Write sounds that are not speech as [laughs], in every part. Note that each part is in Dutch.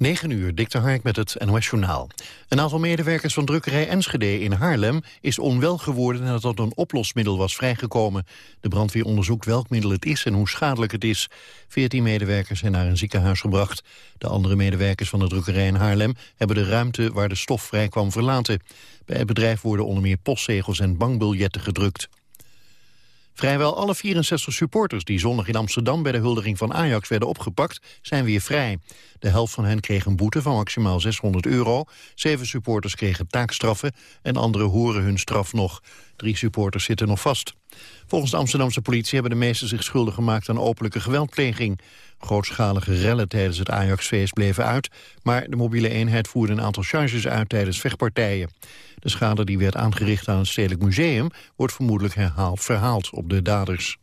9 uur, Dick Hark met het NOS Journaal. Een aantal medewerkers van drukkerij Enschede in Haarlem is onwel geworden nadat een oplosmiddel was vrijgekomen. De brandweer onderzoekt welk middel het is en hoe schadelijk het is. 14 medewerkers zijn naar een ziekenhuis gebracht. De andere medewerkers van de drukkerij in Haarlem hebben de ruimte waar de stof vrij kwam verlaten. Bij het bedrijf worden onder meer postzegels en bankbiljetten gedrukt. Vrijwel alle 64 supporters die zondag in Amsterdam bij de huldiging van Ajax werden opgepakt, zijn weer vrij. De helft van hen kreeg een boete van maximaal 600 euro. Zeven supporters kregen taakstraffen en anderen horen hun straf nog. Drie supporters zitten nog vast. Volgens de Amsterdamse politie hebben de meesten zich schuldig gemaakt aan openlijke geweldpleging. Grootschalige rellen tijdens het Ajax-feest bleven uit... maar de mobiele eenheid voerde een aantal charges uit tijdens vechtpartijen. De schade die werd aangericht aan het Stedelijk Museum... wordt vermoedelijk herhaald, verhaald op de daders.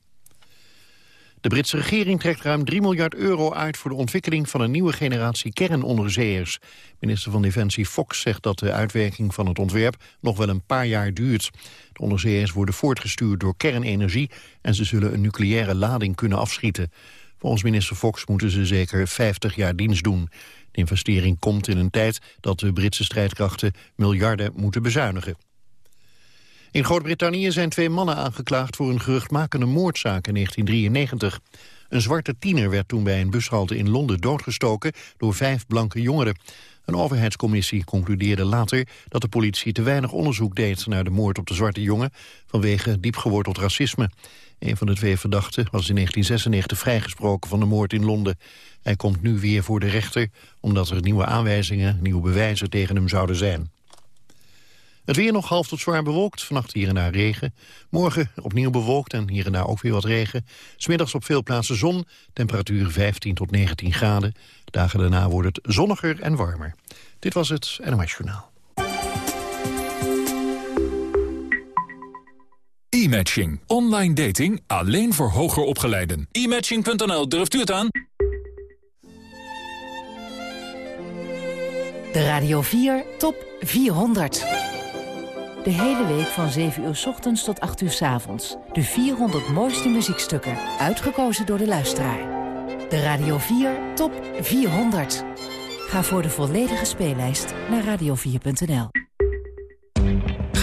De Britse regering trekt ruim 3 miljard euro uit voor de ontwikkeling van een nieuwe generatie kernonderzeeërs. Minister van Defensie Fox zegt dat de uitwerking van het ontwerp nog wel een paar jaar duurt. De onderzeeërs worden voortgestuurd door kernenergie en ze zullen een nucleaire lading kunnen afschieten. Volgens minister Fox moeten ze zeker 50 jaar dienst doen. De investering komt in een tijd dat de Britse strijdkrachten miljarden moeten bezuinigen. In Groot-Brittannië zijn twee mannen aangeklaagd voor een geruchtmakende moordzaak in 1993. Een zwarte tiener werd toen bij een bushalte in Londen doodgestoken door vijf blanke jongeren. Een overheidscommissie concludeerde later dat de politie te weinig onderzoek deed naar de moord op de zwarte jongen vanwege diepgeworteld racisme. Een van de twee verdachten was in 1996 vrijgesproken van de moord in Londen. Hij komt nu weer voor de rechter omdat er nieuwe aanwijzingen, nieuwe bewijzen tegen hem zouden zijn. Het weer nog half tot zwaar bewolkt, vannacht hier en daar regen. Morgen opnieuw bewolkt en hier en daar ook weer wat regen. Smiddags op veel plaatsen zon, temperatuur 15 tot 19 graden. Dagen daarna wordt het zonniger en warmer. Dit was het NOS Journaal. E-matching. Online dating alleen voor hoger opgeleiden. E-matching.nl, durft u het aan? De Radio 4 Top 400. De hele week van 7 uur s ochtends tot 8 uur s avonds. De 400 mooiste muziekstukken, uitgekozen door de luisteraar. De Radio 4 Top 400. Ga voor de volledige speellijst naar radio4.nl.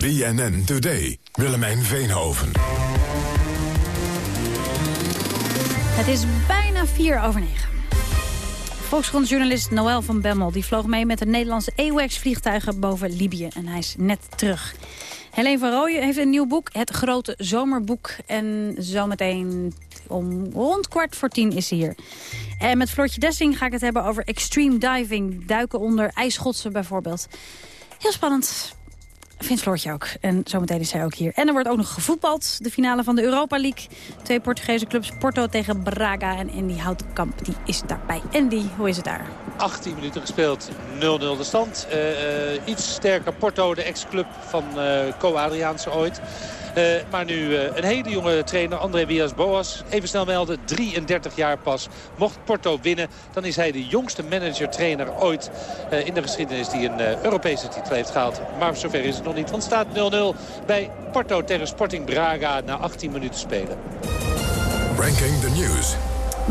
BNN Today. Willemijn Veenhoven. Het is bijna vier over negen. Volkskrant-journalist Noël van Bemmel die vloog mee met de Nederlandse AWACS-vliegtuigen boven Libië. En hij is net terug. Helene van Rooyen heeft een nieuw boek, Het Grote Zomerboek. En zometeen om rond kwart voor tien is hier. En met Floortje Dessing ga ik het hebben over extreme diving. Duiken onder ijsschotsen bijvoorbeeld. Heel spannend. Vindt Floortje ook. En zometeen is hij ook hier. En er wordt ook nog gevoetbald. De finale van de Europa League. Twee Portugese clubs. Porto tegen Braga. En Andy Houtenkamp die is daarbij. Andy, hoe is het daar? 18 minuten gespeeld. 0-0 de stand. Uh, uh, iets sterker Porto, de ex-club van uh, Co Adriaanse ooit. Maar nu een hele jonge trainer, André Villas-Boas. Even snel melden, 33 jaar pas. Mocht Porto winnen, dan is hij de jongste manager-trainer ooit in de geschiedenis die een Europese titel heeft gehaald. Maar zover is het nog niet, want staat 0-0 bij Porto tegen Sporting Braga na 18 minuten spelen. Ranking the News.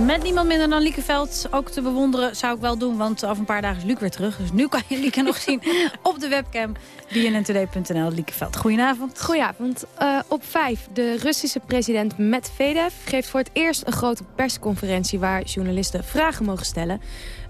Met niemand minder dan Liekeveld ook te bewonderen zou ik wel doen. Want over een paar dagen is Luc weer terug. Dus nu kan je Lieke nog zien [laughs] op de webcam. bnntoday.nl, Liekeveld. Goedenavond. Goedenavond. Uh, op 5. De Russische president Medvedev geeft voor het eerst een grote persconferentie... waar journalisten vragen mogen stellen.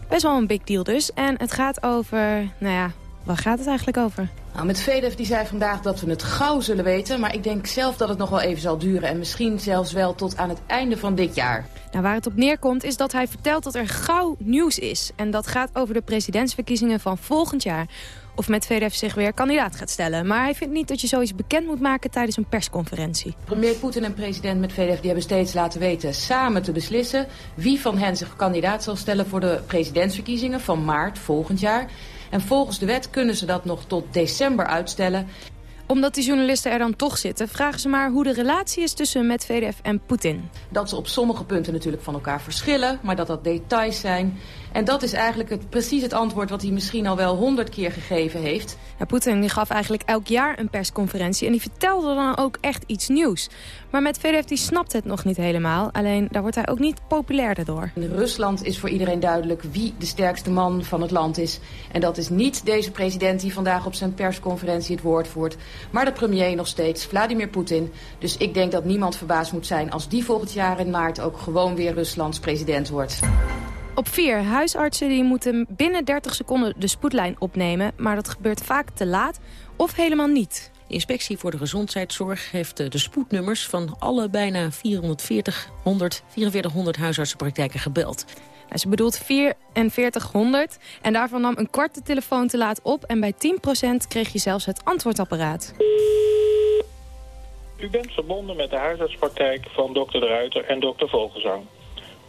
Best wel een big deal dus. En het gaat over, nou ja, waar gaat het eigenlijk over? Nou, met die zei vandaag dat we het gauw zullen weten. Maar ik denk zelf dat het nog wel even zal duren. En misschien zelfs wel tot aan het einde van dit jaar. Nou, waar het op neerkomt is dat hij vertelt dat er gauw nieuws is. En dat gaat over de presidentsverkiezingen van volgend jaar of met zich weer kandidaat gaat stellen. Maar hij vindt niet dat je zoiets bekend moet maken tijdens een persconferentie. Premier Poetin en president Medvedev die hebben steeds laten weten samen te beslissen... wie van hen zich kandidaat zal stellen voor de presidentsverkiezingen van maart volgend jaar. En volgens de wet kunnen ze dat nog tot december uitstellen omdat die journalisten er dan toch zitten, vragen ze maar hoe de relatie is tussen Medvedev en Poetin. Dat ze op sommige punten natuurlijk van elkaar verschillen, maar dat dat details zijn. En dat is eigenlijk het, precies het antwoord wat hij misschien al wel honderd keer gegeven heeft. Ja, Poetin die gaf eigenlijk elk jaar een persconferentie en die vertelde dan ook echt iets nieuws. Maar met VDF die snapt het nog niet helemaal. Alleen daar wordt hij ook niet populairder door. In Rusland is voor iedereen duidelijk wie de sterkste man van het land is. En dat is niet deze president die vandaag op zijn persconferentie het woord voert. Maar de premier nog steeds, Vladimir Poetin. Dus ik denk dat niemand verbaasd moet zijn als die volgend jaar in maart ook gewoon weer Ruslands president wordt. Op vier huisartsen die moeten binnen 30 seconden de spoedlijn opnemen. Maar dat gebeurt vaak te laat of helemaal niet. De Inspectie voor de Gezondheidszorg heeft de spoednummers van alle bijna 440, 100, 4400 huisartsenpraktijken gebeld. Ze bedoelt 4400 en daarvan nam een kwart de telefoon te laat op... en bij 10% kreeg je zelfs het antwoordapparaat. U bent verbonden met de huisartspraktijk van dokter De Ruiter en dokter Vogelzang.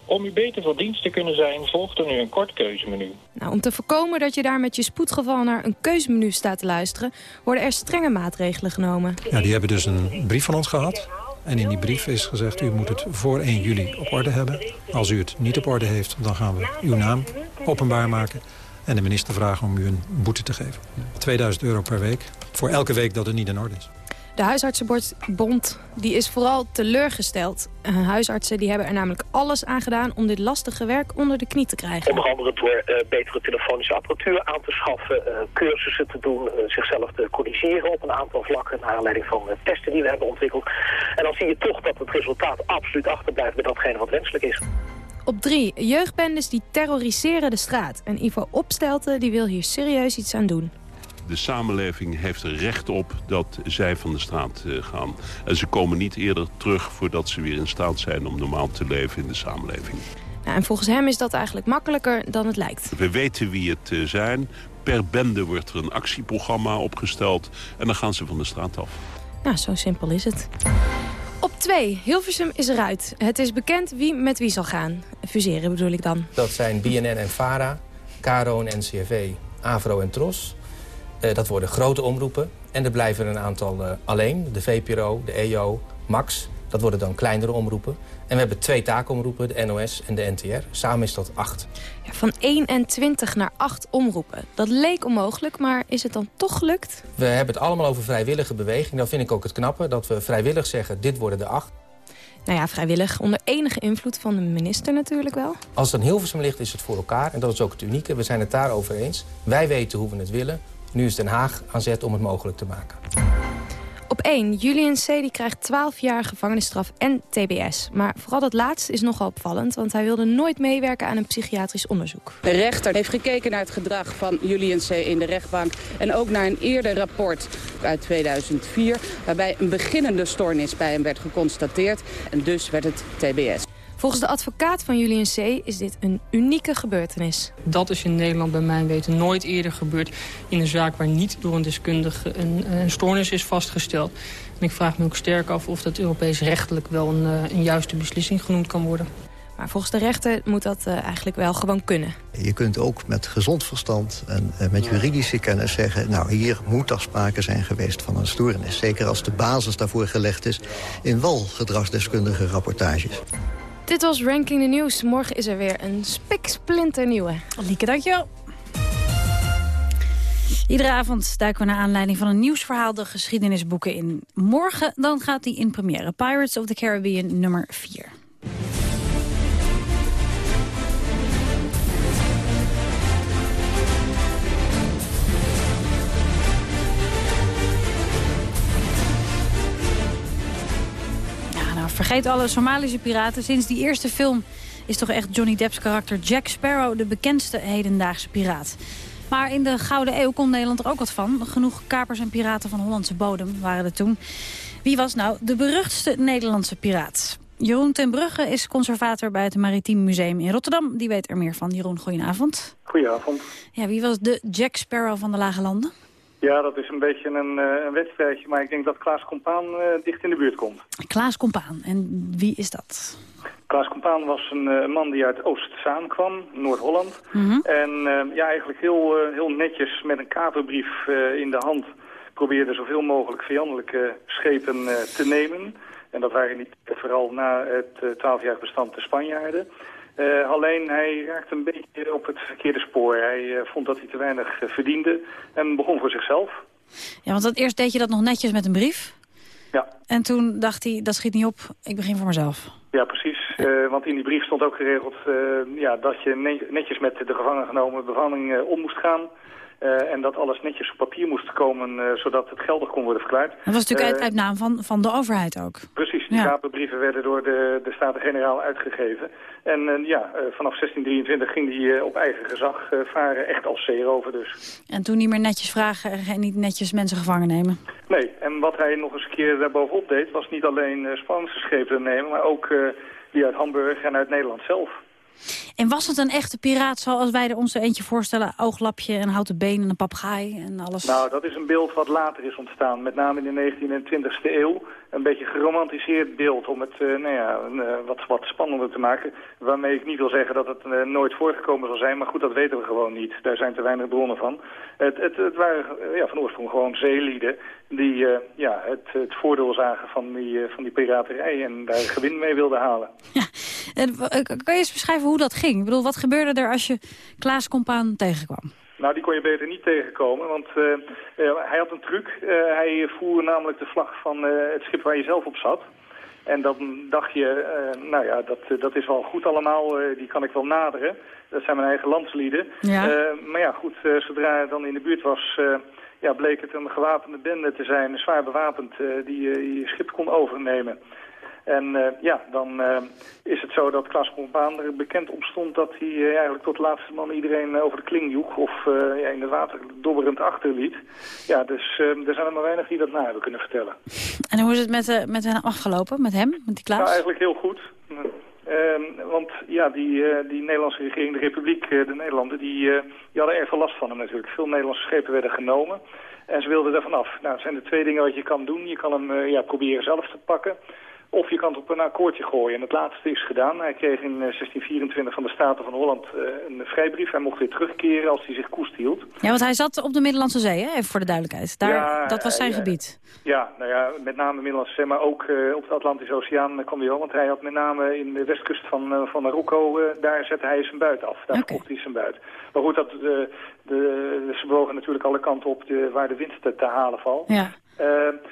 Om u beter van dienst te kunnen zijn, volgt er nu een kort keuzemenu. Nou, om te voorkomen dat je daar met je spoedgeval naar een keuzemenu staat te luisteren... worden er strenge maatregelen genomen. Ja, die hebben dus een brief van ons gehad. En in die brief is gezegd, u moet het voor 1 juli op orde hebben. Als u het niet op orde heeft, dan gaan we uw naam openbaar maken... en de minister vragen om u een boete te geven. 2000 euro per week, voor elke week dat het niet in orde is. De huisartsenbond die is vooral teleurgesteld. Uh, huisartsen die hebben er namelijk alles aan gedaan om dit lastige werk onder de knie te krijgen. Onder andere door uh, betere telefonische apparatuur aan te schaffen, uh, cursussen te doen, zichzelf te corrigeren op een aantal vlakken naar aanleiding van testen die we hebben ontwikkeld. En dan zie je toch dat het resultaat absoluut achterblijft bij datgene wat wenselijk is. Op drie, jeugdbendes die terroriseren de straat. En Ivo Opstelten die wil hier serieus iets aan doen de samenleving heeft er recht op dat zij van de straat uh, gaan. En ze komen niet eerder terug voordat ze weer in staat zijn om normaal te leven in de samenleving. Nou, en volgens hem is dat eigenlijk makkelijker dan het lijkt. We weten wie het uh, zijn. Per bende wordt er een actieprogramma opgesteld en dan gaan ze van de straat af. Nou, zo simpel is het. Op 2. Hilversum is eruit. Het is bekend wie met wie zal gaan. Fuseren bedoel ik dan. Dat zijn BNN en VARA, Caro en NCRV, Avro en Tros... Uh, dat worden grote omroepen. En er blijven een aantal uh, alleen. De VPRO, de EO, Max. Dat worden dan kleinere omroepen. En we hebben twee taakomroepen, de NOS en de NTR. Samen is dat acht. Ja, van 21 naar 8 omroepen. Dat leek onmogelijk, maar is het dan toch gelukt? We hebben het allemaal over vrijwillige beweging. Dat vind ik ook het knappe, dat we vrijwillig zeggen... dit worden de acht. Nou ja, vrijwillig. Onder enige invloed van de minister natuurlijk wel. Als het aan Hilversum ligt, is het voor elkaar. En dat is ook het unieke. We zijn het daarover eens. Wij weten hoe we het willen. Nu is Den Haag aan zet om het mogelijk te maken. Op 1. Julian C. Die krijgt 12 jaar gevangenisstraf en tbs. Maar vooral dat laatste is nogal opvallend... want hij wilde nooit meewerken aan een psychiatrisch onderzoek. De rechter heeft gekeken naar het gedrag van Julian C. in de rechtbank... en ook naar een eerder rapport uit 2004... waarbij een beginnende stoornis bij hem werd geconstateerd. En dus werd het tbs. Volgens de advocaat van Julian C. is dit een unieke gebeurtenis. Dat is in Nederland bij mijn weten nooit eerder gebeurd... in een zaak waar niet door een deskundige een, een stoornis is vastgesteld. En ik vraag me ook sterk af of dat Europees rechtelijk wel een, eh, een juiste beslissing genoemd kan worden. Maar volgens de rechter moet dat uh, eigenlijk wel gewoon kunnen. Je kunt ook met gezond verstand en uh, met juridische kennis zeggen... nou, hier moet er sprake zijn geweest van een stoornis. Zeker als de basis daarvoor gelegd is in wel gedragsdeskundige rapportages. Dit was Ranking the News. Morgen is er weer een spiksplinter nieuwe. Lieke, dankjewel. Iedere avond duiken we naar aanleiding van een nieuwsverhaal de geschiedenisboeken in. Morgen dan gaat die in première. Pirates of the Caribbean nummer 4. Vergeet alle Somalische piraten. Sinds die eerste film is toch echt Johnny Depp's karakter Jack Sparrow... de bekendste hedendaagse piraat. Maar in de Gouden Eeuw kon Nederland er ook wat van. Genoeg kapers en piraten van Hollandse bodem waren er toen. Wie was nou de beruchtste Nederlandse piraat? Jeroen ten Brugge is conservator bij het Maritiem Museum in Rotterdam. Die weet er meer van. Jeroen, goedenavond. Goedenavond. Ja, wie was de Jack Sparrow van de Lage Landen? Ja, dat is een beetje een, uh, een wedstrijdje, maar ik denk dat Klaas Compaan uh, dicht in de buurt komt. Klaas Compaan, en wie is dat? Klaas Compaan was een uh, man die uit Oost-Zaan kwam, Noord-Holland. Mm -hmm. En ja, eigenlijk heel, heel netjes met een kaperbrief in de hand probeerde zoveel mogelijk vijandelijke schepen te nemen. En dat waren niet vooral na het twaalfjarig bestand de Spanjaarden. Uh, alleen hij raakte een beetje op het verkeerde spoor. Hij uh, vond dat hij te weinig uh, verdiende en begon voor zichzelf. Ja, want dat eerst deed je dat nog netjes met een brief. Ja. En toen dacht hij, dat schiet niet op, ik begin voor mezelf. Ja, precies. want in die brief stond ook geregeld ja, dat je netjes met de gevangen genomen bevalling om moest gaan. En dat alles netjes op papier moest komen, zodat het geldig kon worden verklaard. Dat was natuurlijk uit, uit naam van, van de overheid ook. Precies, die ja. kaperbrieven werden door de, de Staten-Generaal uitgegeven. En ja, vanaf 1623 ging die op eigen gezag varen, echt als zeerover dus. En toen niet meer netjes vragen en niet netjes mensen gevangen nemen? Nee, en wat hij nog eens een keer daarbovenop deed, was niet alleen Spaanse schepen nemen, maar ook die uit Hamburg en uit Nederland zelf. En was het een echte piraat zoals wij er ons er eentje voorstellen? Ooglapje en houten been en een papegaai en alles? Nou, dat is een beeld wat later is ontstaan. Met name in de 19e en 20e eeuw. Een beetje geromantiseerd beeld om het uh, nou ja, uh, wat, wat spannender te maken. Waarmee ik niet wil zeggen dat het uh, nooit voorgekomen zal zijn. Maar goed, dat weten we gewoon niet. Daar zijn te weinig bronnen van. Het, het, het waren ja, van oorsprong gewoon zeelieden die ja, het, het voordeel zagen van die, van die piraterij en daar gewin mee wilden halen. Ja. En, kan je eens beschrijven hoe dat ging? Ik bedoel, wat gebeurde er als je Klaas Compaan tegenkwam? Nou, die kon je beter niet tegenkomen, want uh, uh, hij had een truc. Uh, hij voer namelijk de vlag van het schip waar je zelf op zat. En dan dacht je, nou ja, dat, dat is wel goed allemaal, die kan ik wel naderen. Dat zijn mijn eigen landslieden. Ja. maar ja, goed, zodra hij dan in de buurt was, ja, bleek het een gewapende bende te zijn, zwaar bewapend, die je schip kon overnemen. En uh, ja, dan uh, is het zo dat Klaas Compaan er bekend om stond dat hij uh, eigenlijk tot de laatste man iedereen over de kling joeg of ja, in het water dobberend achterliet. Ja, dus er zijn er maar weinig die dat na hebben kunnen vertellen. En hoe is het met, met hen afgelopen, met hem, met die Klaas? Nou, eigenlijk heel goed. Ehm, want ja, die, die Nederlandse regering, de Republiek, de Nederlanden, die, die hadden erg veel last van hem natuurlijk. Veel Nederlandse schepen werden genomen. En ze wilden er vanaf. Nou, het zijn de twee dingen wat je kan doen. Je kan hem ja, proberen zelf te pakken. Of je kan het op een akkoordje gooien. En het laatste is gedaan. Hij kreeg in 1624 van de Staten van Holland een vrijbrief. Hij mocht weer terugkeren als hij zich koest hield. Ja, want hij zat op de Middellandse Zee, hè? even voor de duidelijkheid. Daar, ja, dat was zijn ja, gebied. Ja, nou ja, met name de Middellandse Zee, maar ook uh, op de Atlantische Oceaan kwam hij wel. Want hij had met name in de westkust van, uh, van Marokko, uh, daar zette hij zijn buit af. Daar okay. hij zijn buit. Maar goed, dat, de, de, ze bewogen natuurlijk alle kanten op de, waar de wind te, te halen valt. Ja.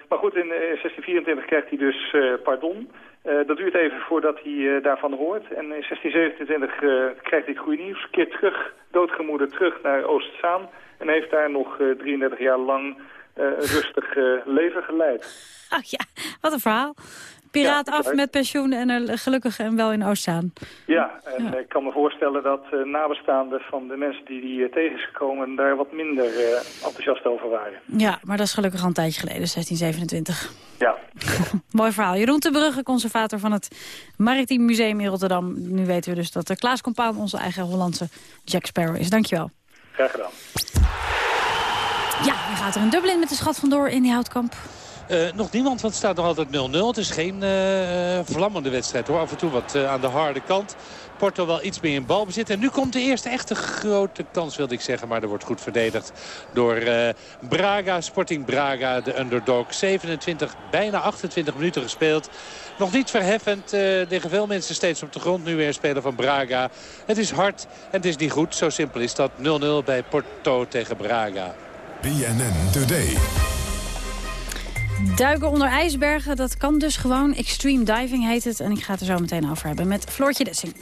Maar goed, in 1624 krijgt hij dus pardon. Uh, dat duurt even voordat hij daarvan hoort. En in 1627 uh, krijgt hij het goede nieuws. Keert terug, doodgemoeder terug naar Oostzaan. En heeft daar nog 33 jaar lang een rustig leven geleid. [laughs] Oh ja, wat een verhaal. Piraat af met pensioen en er gelukkig en wel in Oostzaan. Ja, en ja. ik kan me voorstellen dat uh, nabestaanden van de mensen die die uh, tegen is gekomen... daar wat minder uh, enthousiast over waren. Ja, maar dat is gelukkig al een tijdje geleden, 1627. Ja. [laughs] Mooi verhaal. Jeroen de Brugge, conservator van het Maritiem Museum in Rotterdam. Nu weten we dus dat de Klaas Compaan onze eigen Hollandse Jack Sparrow is. Dankjewel. Graag gedaan. Ja, je gaat er een dubbel in met de schat vandoor in die houtkamp. Uh, nog niemand, want het staat nog altijd 0-0. Het is geen uh, vlammende wedstrijd hoor. Af en toe wat uh, aan de harde kant. Porto wel iets meer in balbezit. En nu komt de eerste echte grote kans, wilde ik zeggen. Maar er wordt goed verdedigd door Braga. Sporting Braga, de underdog. 27, bijna 28 minuten gespeeld. Nog niet verheffend. liggen veel mensen steeds op de grond. Nu weer spelen van Braga. Het is hard en het is niet goed. Zo simpel is dat. 0-0 bij Porto tegen Braga. BNN Today. Duiken onder ijsbergen, dat kan dus gewoon. Extreme diving heet het. En ik ga het er zo meteen over hebben met Floortje Dessing.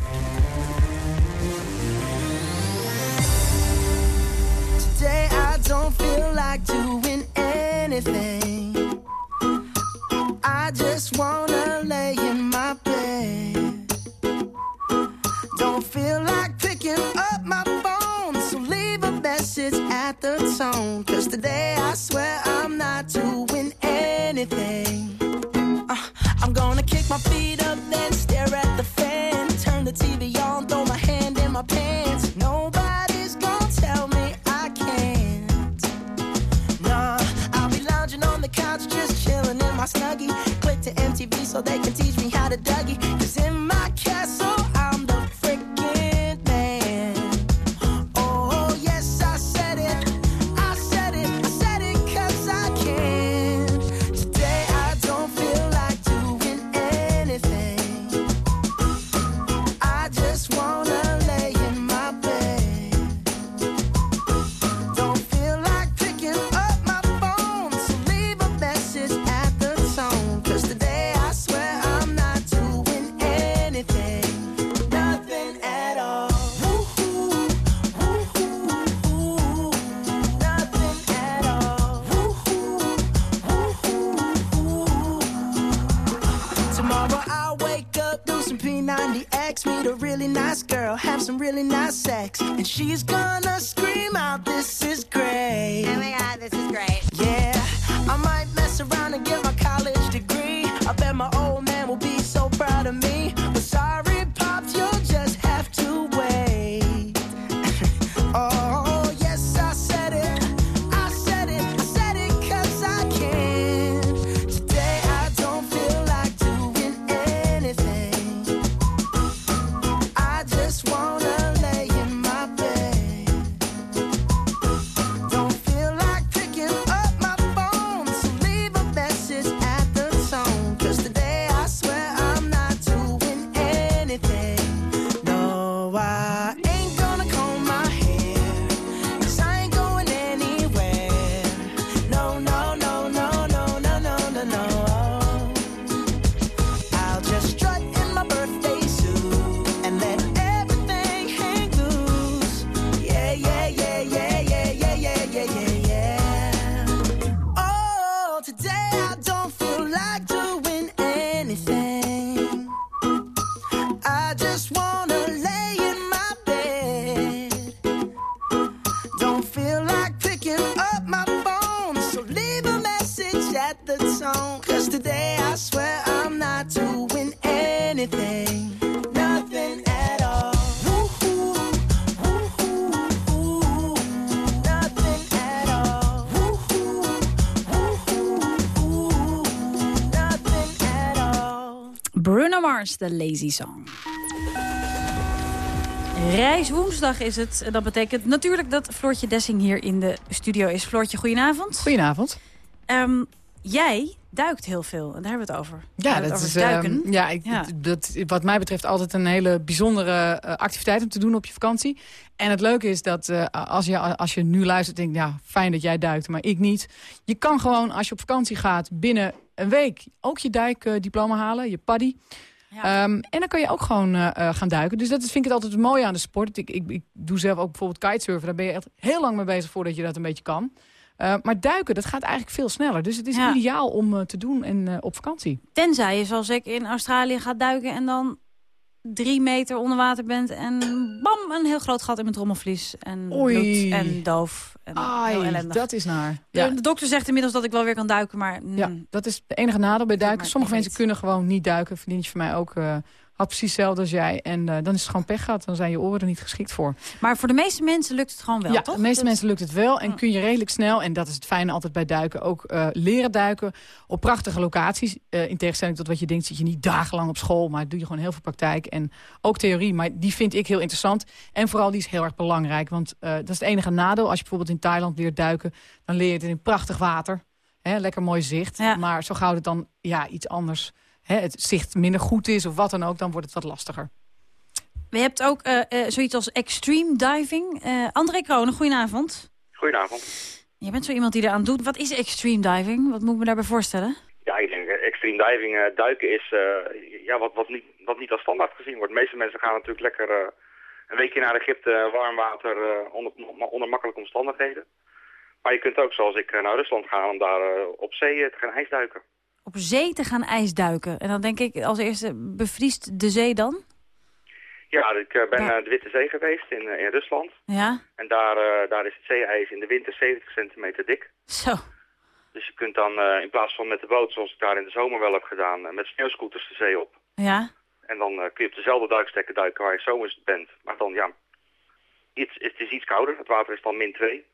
Today I don't feel like doing anything. I just wanna lay in my bed. Don't feel like picking up my phone, so leave a message my cry. De Lazy Song. Reiswoensdag is het. En dat betekent natuurlijk dat Floortje Dessing hier in de studio is. Floortje, goedenavond. Goedenavond. Ehm, jij duikt heel veel. En daar hebben we het over. Ja, dat is ehm, duiken. ja, ik, Dat, wat mij betreft altijd een hele bijzondere eh, activiteit om te doen op je vakantie. En het leuke is dat eh, als, je, als je nu luistert, denk ja, fijn dat jij duikt, maar ik niet. Je kan gewoon, als je op vakantie gaat, binnen een week ook je duikdiploma halen, je paddy. Ehm, en dan kan je ook gewoon eh, eh, gaan duiken. Dus dat is, vind ik het altijd het mooie aan de sport. Ik, ik, ik doe zelf ook bijvoorbeeld kitesurfen. Daar ben je echt heel lang mee bezig voordat je dat een beetje kan. Eh, maar duiken, dat gaat eigenlijk veel sneller. Dus het is Ja. ideaal om eh, te doen en, op vakantie. Tenzij je zoals ik in Australië gaat duiken en dan drie meter onder water bent en bam, een heel groot gat in mijn trommelvlies. En Oei. bloed en doof. En Ai, dat is naar. De, Ja. de dokter zegt inmiddels dat ik wel weer kan duiken, maar... mm, Ja, dat is het enige nadeel bij duiken. Sommige mensen kunnen gewoon niet duiken. Vriendinnetje van mij ook eh, had precies hetzelfde als jij. En eh, dan is het gewoon pech gehad. Dan zijn je oren er niet geschikt voor. Maar voor de meeste mensen lukt het gewoon wel, ja, toch? de meeste Dus- mensen lukt het wel. En kun je redelijk snel, en dat is het fijne altijd bij duiken... ook eh, leren duiken op prachtige locaties. Eh, in tegenstelling tot wat je denkt, zit je niet dagenlang op school... maar doe je gewoon heel veel praktijk en ook theorie. Maar die vind ik heel interessant. En vooral die is heel erg belangrijk. Want dat is het enige nadeel. Als je bijvoorbeeld in Thailand leert duiken... dan leer je het in prachtig water. Hè, lekker mooi zicht. Maar zo gauw het dan ja, iets anders... Hè, het zicht minder goed is of wat dan ook... dan wordt het wat lastiger. Je hebt ook eh, eh, zoiets als extreme diving. Eh, André Kronen, goedenavond. Goedenavond. Je bent zo iemand die eraan doet. Wat is extreme diving? Wat moet ik me daarbij voorstellen? Ja, ik denk extreme diving, duiken is eh, ja, wat, wat, niet, wat niet als standaard gezien wordt. De meeste mensen gaan natuurlijk lekker eh, een weekje naar Egypte, warm water, eh, onder, onder makkelijke omstandigheden. Maar je kunt ook, zoals ik, naar Rusland gaan om daar op zee te gaan ijsduiken. Op zee te gaan ijsduiken. En dan denk ik als eerste, bevriest de zee dan? Ja, ik eh, ben naar de Witte Zee geweest in, eh, in Rusland. Ja? En daar, eh, daar is het zeeijs in de winter 70 centimeter dik. Zo. Dus je kunt dan in plaats van met de boot, zoals ik daar in de zomer wel heb gedaan, met sneeuwscooters de zee op. Ja? En dan kun je op dezelfde duikstekken duiken waar je zomers bent. Maar dan, ja, iets, het is iets kouder. Het water is dan min 2.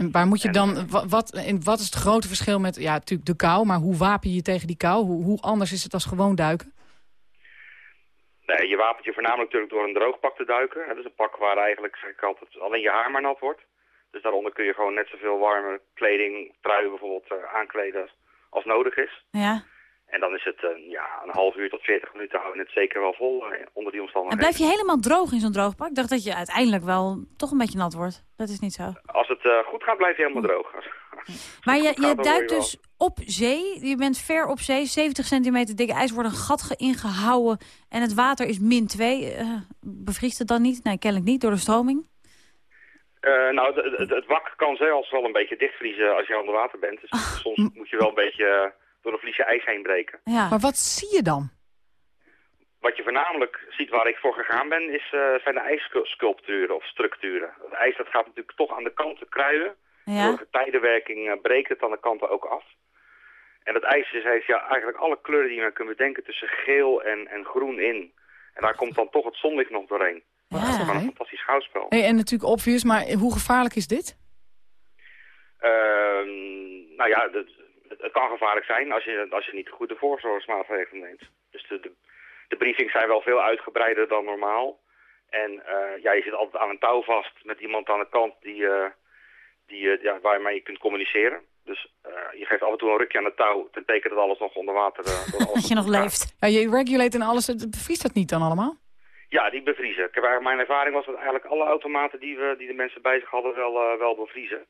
En waar moet je dan, wa- wat, en wat is het grote verschil met, ja, natuurlijk de kou, maar hoe wapen je je tegen die kou? Hoe, hoe anders is het als gewoon duiken? Nee, je wapent je voornamelijk natuurlijk door een droogpak te duiken. Dat is een pak waar eigenlijk, zeg ik altijd, alleen je haar maar nat wordt. Dus daaronder kun je gewoon net zoveel warme kleding, truien bijvoorbeeld, eh, aankleden als, als nodig is. Ja. En dan is het eh, ja, een half uur tot 40 minuten houden het zeker wel vol eh, onder die En omstandigheden. blijf je helemaal droog in zo'n droogpak? Ik dacht dat je uiteindelijk wel toch een beetje nat wordt. Dat is niet zo. Als het eh, goed gaat, blijf je helemaal droog. [laughs] [laughs] Maar je, je duikt je dus op zee. Je bent ver op zee. 70 centimeter dikke ijs wordt een gat ge- ingehouden. En het water is min 2. bevriest het dan niet? Nee, kennelijk niet door de stroming. Nou, het- wak kan zelfs wel een beetje dichtvriezen als je onder water bent. Dus soms moet je wel een beetje door een vliesje ijs heen breken. Maar wat zie je dan? Wat je voornamelijk ziet waar ik voor gegaan ben, is, eh, zijn de ijssculpturen of structuren. Het ijs dat gaat natuurlijk toch aan de kanten kruien. Ja. Door getijdenwerking eh, breekt het aan de kanten ook af. En dat ijs is, heeft ja, eigenlijk alle kleuren die je maar kunt bedenken tussen geel en, en groen in. En daar komt dan toch het zonlicht nog doorheen. Dat is gewoon een fantastisch schouwspel. Hey, en natuurlijk obvious, maar hoe gevaarlijk is dit? Ehm, nou ja, het, het, kan gevaarlijk zijn als je, als je niet de goede voorzorgsmaatregelen neemt. Dus de, de, de briefings zijn wel veel uitgebreider dan normaal. En eh, ja, je zit altijd aan een touw vast met iemand aan de kant die, eh, die, eh, ja, waarmee je kunt communiceren. Dus je geeft af en toe een rukje aan het touw ten teken dat alles nog onder water... [laughs] Dat je nog leeft. Ja, je regulate en alles, het bevriest dat niet dan allemaal? Ja, die bevriezen. Ik heb eigenlijk, mijn ervaring was dat eigenlijk alle automaten die, we, die de mensen bij zich hadden wel, wel bevriezen.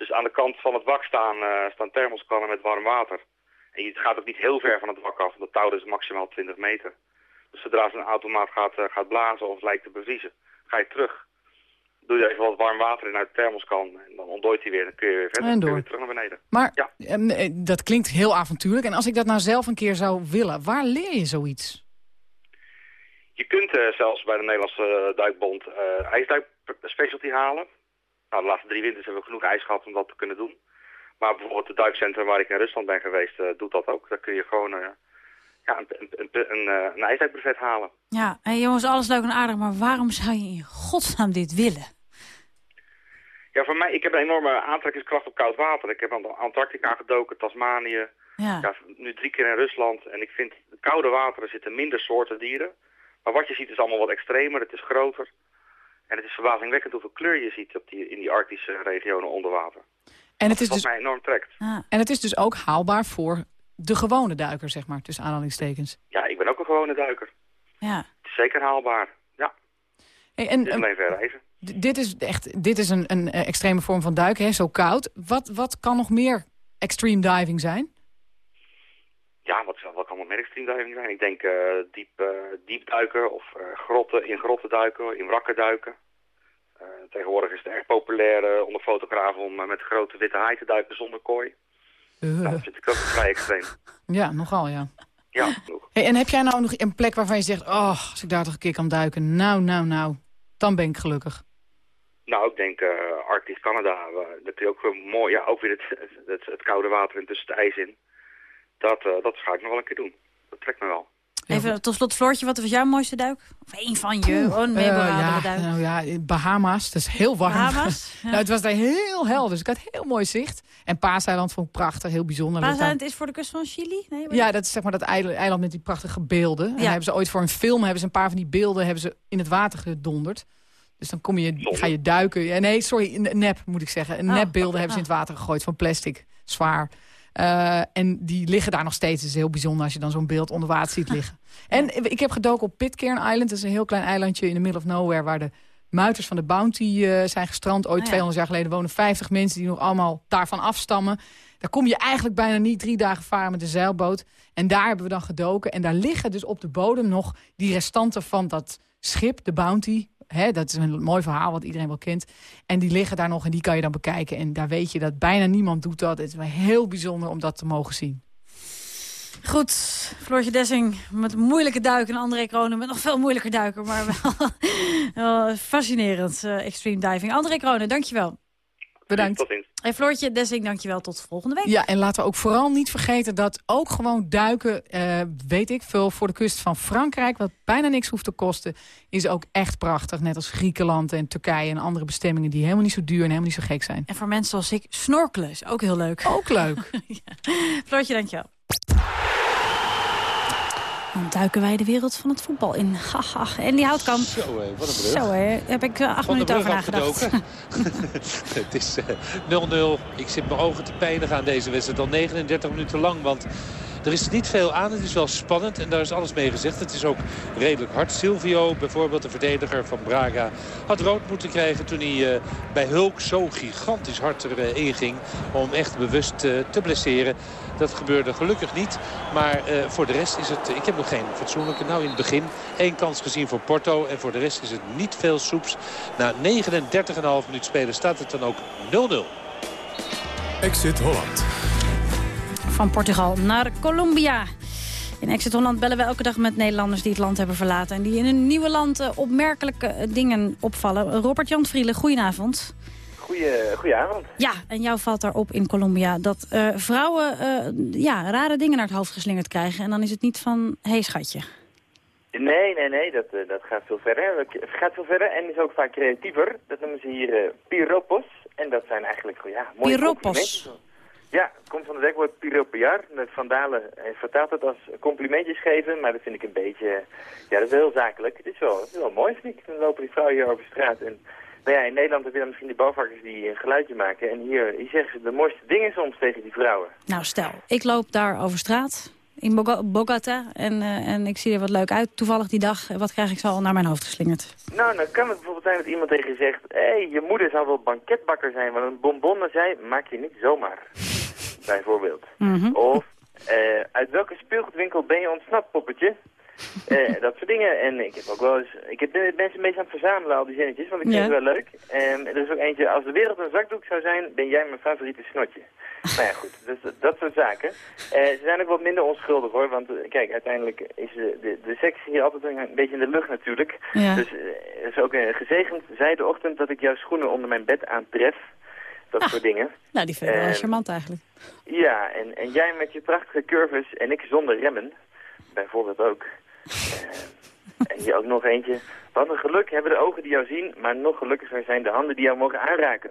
Dus aan de kant van het wak staan, eh, staan thermoskannen met warm water. En je, het gaat ook niet heel ver van het wak af, want de touw is maximaal 20 meter. Dus zodra zo'n automaat gaat, eh, gaat blazen of lijkt te bevriezen, ga je terug. Doe je even wat warm water in uit de thermoskan en dan ontdooit hij weer. Dan kun je weer verder, En door. weer terug naar beneden. Maar ehm, eh, dat klinkt heel avontuurlijk. En als ik dat nou zelf een keer zou willen, waar leer je zoiets? Je kunt zelfs bij de Nederlandse duikbond eh ijsduik specialty halen. Nou, de laatste drie winters hebben we genoeg ijs gehad om dat te kunnen doen. Maar bijvoorbeeld het duikcentrum waar ik in Rusland ben geweest, eh, doet dat ook. Daar kun je gewoon eh, ja, een, een, een, een, eh, halen. Ja, en jongens, alles leuk en aardig. Maar waarom zou je in godsnaam dit willen? Ja, voor mij, ik heb een enorme aantrekkingskracht op koud water. Ik heb aan de Antarctica gedoken, Tasmanië, Ja. ja, nu drie keer in Rusland. En ik vind, de koude wateren zitten minder soorten dieren. Maar wat je ziet is allemaal wat extremer, het is groter. En het is verbazingwekkend hoeveel kleur je ziet op die, in die arctische regionen onder water. En het is Wat dus, mij enorm trekt. en het is dus ook haalbaar voor de gewone duiker, zeg maar, tussen aanhalingstekens. Ja, ik ben ook een gewone duiker. Ja. Het is zeker haalbaar. Ja, Hey, en, het is reizen. dit is echt dit is een, een eh, extreme vorm van duiken, hè, zo koud. Wat, wat kan nog meer extreme diving zijn? Ja, wat, wat kan nog meer extreme diving zijn? Ik denk eh, diep, eh, diep duiken of eh, grotten, in grotten duiken, in wrakken duiken. Tegenwoordig is het erg populair onder fotografen om met grote witte haai te duiken zonder kooi. Nou, dat vind ik ook vrij extreem. Ja, nogal, ja. Ja. Hey, en heb jij nou nog een plek waarvan je zegt... oh, als ik daar toch een keer kan duiken, nou, nou, nou, dan ben ik gelukkig. Nou, ik denk eh Arctisch Canada, eh, dat is ook weer mooi. Ja, ook weer het, het, het koude water en tussen het ijs in. Dat, eh, dat ga ik nog wel een keer doen. Dat trekt me wel. Even tot slot, Floortje, wat was jouw mooiste duik? Of één van je? Oh, een memorabele ja, duik. Nou ja, Bahama's, dat is heel warm. Bahamas? [laughs] Ja. nou, het was daar heel helder, dus ik had heel mooi zicht. En Paaseiland vond ik prachtig, heel bijzonder. Paaseiland is voor de kust van Chili? Nee, Ja, dat is zeg maar dat eiland, eiland met die prachtige beelden. En Ja. daar hebben ze ooit voor een film hebben ze een paar van die beelden hebben ze in het water gedonderd. Dus dan kom je, ga je duiken. Nee, sorry, een nep moet ik zeggen. Een Oh, nepbeelden hebben ze in oh. het water gegooid van plastic. Zwaar. Eh, en die liggen daar nog steeds. Het is heel bijzonder als je dan zo'n beeld onder water ziet liggen. [laughs] En ik heb gedoken op Pitcairn Island. Dat is een heel klein eilandje in the middle of nowhere... waar de muiters van de Bounty eh, zijn gestrand. Ooit Oh ja. 200 jaar geleden wonen 50 mensen... die nog allemaal daarvan afstammen. Daar kom je eigenlijk bijna niet drie dagen varen met de zeilboot. En daar hebben we dan gedoken. En daar liggen dus op de bodem nog die restanten van dat schip, de Bounty. Hè, dat is een mooi verhaal wat iedereen wel kent. En die liggen daar nog en die kan je dan bekijken. En daar weet je dat bijna niemand doet dat. Het is wel heel bijzonder om dat te mogen zien. Goed, Floortje Dessing met moeilijke duiken. En André Kronen met nog veel moeilijker duiken. Maar wel, [laughs] wel fascinerend, eh, extreme diving. André Kronen, dankjewel. Bedankt. Tot ziens. Hey Floortje Dessing, dankjewel. Tot volgende week. Ja, en laten we ook vooral niet vergeten dat ook gewoon duiken, eh, weet ik veel, voor de kust van Frankrijk, wat bijna niks hoeft te kosten, is ook echt prachtig. Net als Griekenland en Turkije en andere bestemmingen die helemaal niet zo duur en helemaal niet zo gek zijn. En voor mensen zoals ik, snorkelen is ook heel leuk. Ook leuk. [laughs] Floortje, dankjewel. Dan duiken wij de wereld van het voetbal in. [laughs] Haha. En die houtkamp. Zo, hé, wat een brug. Zo, hè. Heb ik eh, acht Van minuten over nagedacht. [laughs] het is eh, 0-0. Ik zit mijn ogen te pijnigen aan deze wedstrijd. Al 39 minuten lang. Want er is niet veel aan. Het is wel spannend. En daar is alles mee gezegd. Het is ook redelijk hard. Silvio, bijvoorbeeld de verdediger van Braga, had rood moeten krijgen toen hij eh, bij Hulk zo gigantisch hard erin ging. Om echt bewust eh, te blesseren. Dat gebeurde gelukkig niet. Maar eh, voor de rest is het... Ik heb nog geen fatsoenlijke. Nou in het begin één kans gezien voor Porto. En voor de rest is het niet veel soeps. Na 39,5 minuut spelen staat het dan ook 0-0. Exit Holland. Van Portugal naar Colombia. In Exit Holland bellen we elke dag met Nederlanders die het land hebben verlaten... en die in hun nieuwe land eh, opmerkelijke eh, dingen opvallen. Robert-Jan Vrielen, goedenavond. Goeie, goedenavond. Ja, en jou valt daarop in Colombia dat eh, vrouwen ja, rare dingen naar het hoofd geslingerd krijgen. En dan is het niet van, hé hey, schatje. Nee, nee, nee, dat, dat gaat veel verder. Dat gaat veel verder en is ook vaak creatiever. Dat noemen ze hier piropos. En dat zijn eigenlijk ja, mooie Piropos. Ja, het komt van het werkwoord piropiar. Van Dalen vertaalt het als complimentjes geven, maar dat vind ik een beetje... Ja, dat is heel zakelijk. Het is wel, het is wel mooi, vind ik. Dan lopen die vrouwen hier over straat en... Nou ja, in Nederland heb je dan misschien die bouwvakkers die een geluidje maken. En hier, hier zeggen ze de mooiste dingen soms tegen die vrouwen. Nou, stel, ik loop daar over straat in Bogo- Bogota en, eh, en ik zie er wat leuk uit. Toevallig die dag, wat krijg ik zo al naar mijn hoofd geslingerd? Nou, dan kan het bijvoorbeeld zijn dat iemand tegen je zegt... hé, hey, je moeder zou wel banketbakker zijn, want een bonbon zei... maak je niet zomaar. Bijvoorbeeld. Mhm. Of, eh, uit welke speelgoedwinkel ben je ontsnapt, poppetje? [laughs] Eh, dat soort dingen. En ik heb ook wel eens... Ik heb mensen een beetje aan het verzamelen, al die zinnetjes, want ik vind Ja. het wel leuk. En er is ook eentje, als de wereld een zakdoek zou zijn, ben jij mijn favoriete snotje. [laughs] nou ja, goed. Dus dat, soort zaken. Eh, ze zijn ook wat minder onschuldig, hoor. Want kijk, uiteindelijk is de, de, seks hier altijd een, een beetje in de lucht natuurlijk. Ja. Dus het is ook een gezegend zij de ochtend dat ik jouw schoenen onder mijn bed aantref. Dat soort dingen. Nou, die vind ik wel charmant eigenlijk. Ja, en, en jij met je prachtige curves en ik zonder remmen. Bijvoorbeeld ook. Eh, en hier ook nog eentje. Wat een geluk hebben de ogen die jou zien, maar nog gelukkiger zijn de handen die jou mogen aanraken.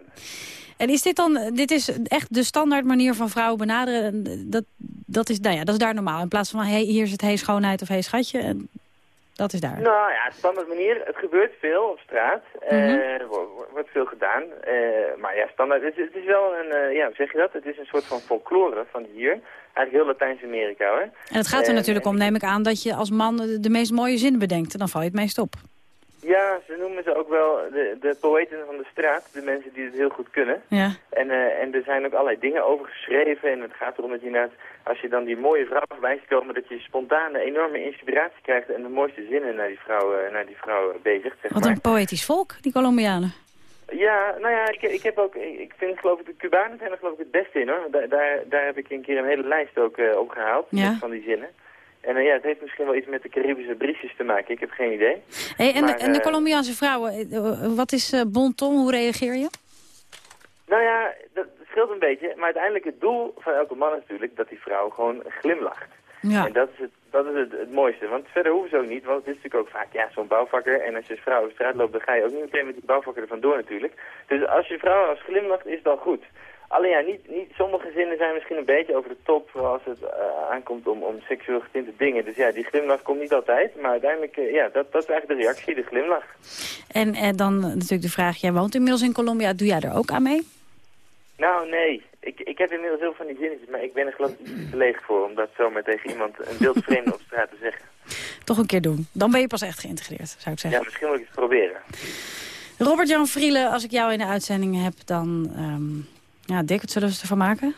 En is dit dan, dit is echt de standaard manier van vrouwen benaderen? Dat, dat, is, nou ja, dat is daar normaal. In plaats van, hey, hier is het hey schoonheid of hey schatje. En dat is daar. Nou ja, standaard manier. Het gebeurt veel op straat. Eh, Mhm. Er wo- wo- wordt veel gedaan. Eh, maar ja, standaard. Het, is- het is wel een, eh, ja, hoe zeg je dat? Het is een soort van folklore van hier. Eigenlijk heel Latijns-Amerika hoor. En het gaat er Eh, natuurlijk om, neem ik aan, dat je als man de, de meest mooie zinnen bedenkt. En dan val je het meest op. Ja, ze noemen ze ook wel de, de poëten van de straat. De mensen die het heel goed kunnen. Ja. En, eh, en er zijn ook allerlei dingen over geschreven. En het gaat erom dat je inderdaad, als je dan die mooie vrouw voorbij ziet komen, dat je spontaan een enorme inspiratie krijgt en de mooiste zinnen naar die vrouw, eh, naar die vrouw bezigt, zeg Wat maar. een poëtisch volk, die Colombianen. Ja, nou ja, ik, ik heb ook, ik vind geloof ik, de Cubanen zijn er geloof ik het beste in hoor. Daar, daar, daar heb ik een keer een hele lijst ook eh, opgehaald Ja. van die zinnen. En eh, ja, het heeft misschien wel iets met de Caribische briefjes te maken, ik heb geen idee. Hey, en, Maar, de, en de eh, Colombiaanse vrouwen, eh, wat is eh, bon ton? Hoe reageer je? Nou ja, dat scheelt een beetje. Maar uiteindelijk het doel van elke man is natuurlijk dat die vrouw gewoon glimlacht. Ja. En dat is, het, dat is het, het mooiste. Want verder hoeven ze ook niet. Want het is natuurlijk ook vaak ja, zo'n bouwvakker. En als je als vrouw op straat loopt, dan ga je ook niet meteen met die bouwvakker er vandoor natuurlijk. Dus als je vrouw als glimlacht, is dat goed. Alleen ja, niet, niet, sommige zinnen zijn misschien een beetje over de top als het eh, aankomt om, om seksueel getinte dingen. Dus ja, die glimlach komt niet altijd. Maar uiteindelijk, eh, ja, dat, dat is eigenlijk de reactie, de glimlach. En eh, dan natuurlijk de vraag, jij woont inmiddels in Colombia. Doe jij er ook aan mee? Nou, nee. Ik, ik heb inmiddels heel veel van die zinnetjes, maar ik ben er geloof ik te leeg voor om dat zomaar tegen iemand een wildvreemde op straat te zeggen. Toch een keer doen. Dan ben je pas echt geïntegreerd, zou ik Ja, zeggen. misschien moet ik het proberen. Robert-Jan Vrielen, als ik jou in de uitzending heb, dan... ehm, ja, Dick, wat zullen we ervan maken?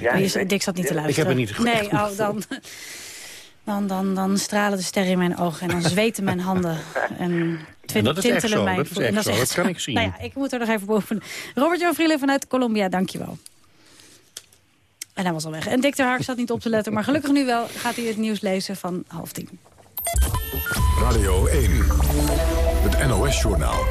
Ja, ik weet- Dick zat niet te Ja, luisteren. ik heb er niet Nee, goed oh, dan, dan, dan, dan stralen de sterren in mijn ogen en dan [laughs] zweten mijn handen. En, twin- dat is echt tintelen zo, mijn dat is echt En zo, dat kan ik zien. Nou ja, ik moet er nog even boven. Robert-Jan Vrielen vanuit Colombia, dankjewel. En hij was al weg. En Dick de Hark zat niet op te letten, maar gelukkig nu wel gaat hij het nieuws lezen van half tien. Radio 1. Het NOS-journaal.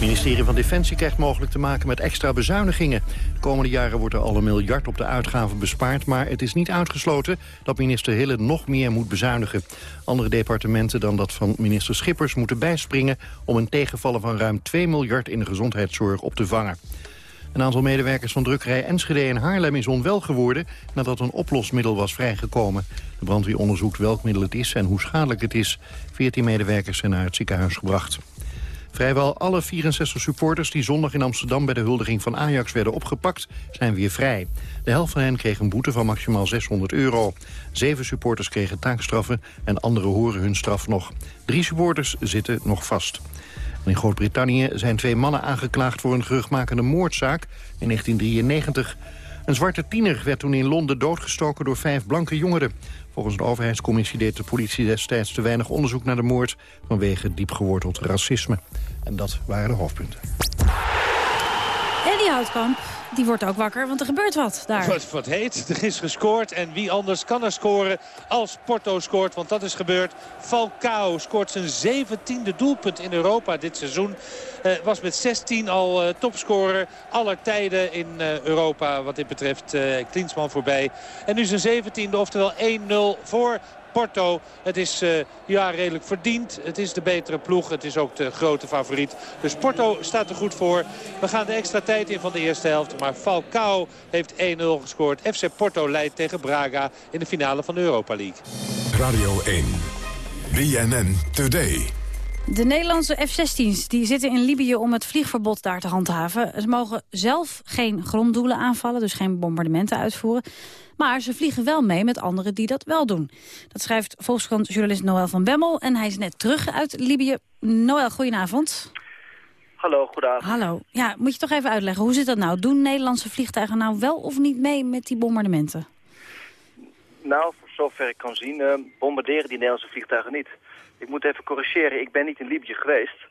Het ministerie van Defensie krijgt mogelijk te maken met extra bezuinigingen. De komende jaren wordt er al een miljard op de uitgaven bespaard... maar het is niet uitgesloten dat minister Hille nog meer moet bezuinigen. Andere departementen dan dat van minister Schippers moeten bijspringen... om een tegenvallen van ruim 2 miljard in de gezondheidszorg op te vangen. Een aantal medewerkers van drukkerij Enschede en Haarlem is onwel geworden... nadat een oplosmiddel was vrijgekomen. De brandweer onderzoekt welk middel het is en hoe schadelijk het is. 14 medewerkers zijn naar het ziekenhuis gebracht. Vrijwel alle 64 supporters die zondag in Amsterdam bij de huldiging van Ajax werden opgepakt, zijn weer vrij. De helft van hen kreeg een boete van maximaal 600 euro. Zeven supporters kregen taakstraffen en anderen horen hun straf nog. Drie supporters zitten nog vast. In Groot-Brittannië zijn twee mannen aangeklaagd voor een geruchtmakende moordzaak in 1993. Een zwarte tiener werd toen in Londen doodgestoken door vijf blanke jongeren. Volgens de overheidscommissie deed de politie destijds te weinig onderzoek naar de moord... vanwege diepgeworteld racisme. En dat waren de hoofdpunten. Eddie Houtkamp, die wordt ook wakker, want er gebeurt wat daar. Wat, wat heet, er is gescoord en wie anders kan er scoren als Porto scoort. Want dat is gebeurd. Falcao scoort zijn zeventiende doelpunt in Europa dit seizoen. Uh, was met 16 al uh, topscorer aller tijden in uh, Europa wat dit betreft. Klinsman voorbij. En nu zijn zeventiende, oftewel 1-0 voor Porto. Het is uh, ja, redelijk verdiend. Het is de betere ploeg. Het is ook de grote favoriet. Dus Porto staat er goed voor. We gaan de extra tijd in van de eerste helft. Maar Falcao heeft 1-0 gescoord. FC Porto leidt tegen Braga in de finale van de Europa League. Radio 1. BNN Today. De Nederlandse F-16's die zitten in Libië om het vliegverbod daar te handhaven. Ze mogen zelf geen gronddoelen aanvallen, dus geen bombardementen uitvoeren. Maar ze vliegen wel mee met anderen die dat wel doen. Dat schrijft Volkskrant-journalist Noël van Bemmel. En hij is net terug uit Libië. Noël, goedenavond. Hallo, goedenavond. Hallo. Ja, moet je toch even uitleggen, hoe zit dat nou? Doen Nederlandse vliegtuigen nou wel of niet mee met die bombardementen? Nou, voor zover ik kan zien, uh, bombarderen die Nederlandse vliegtuigen niet. Ik moet even corrigeren, ik ben niet in Libië geweest.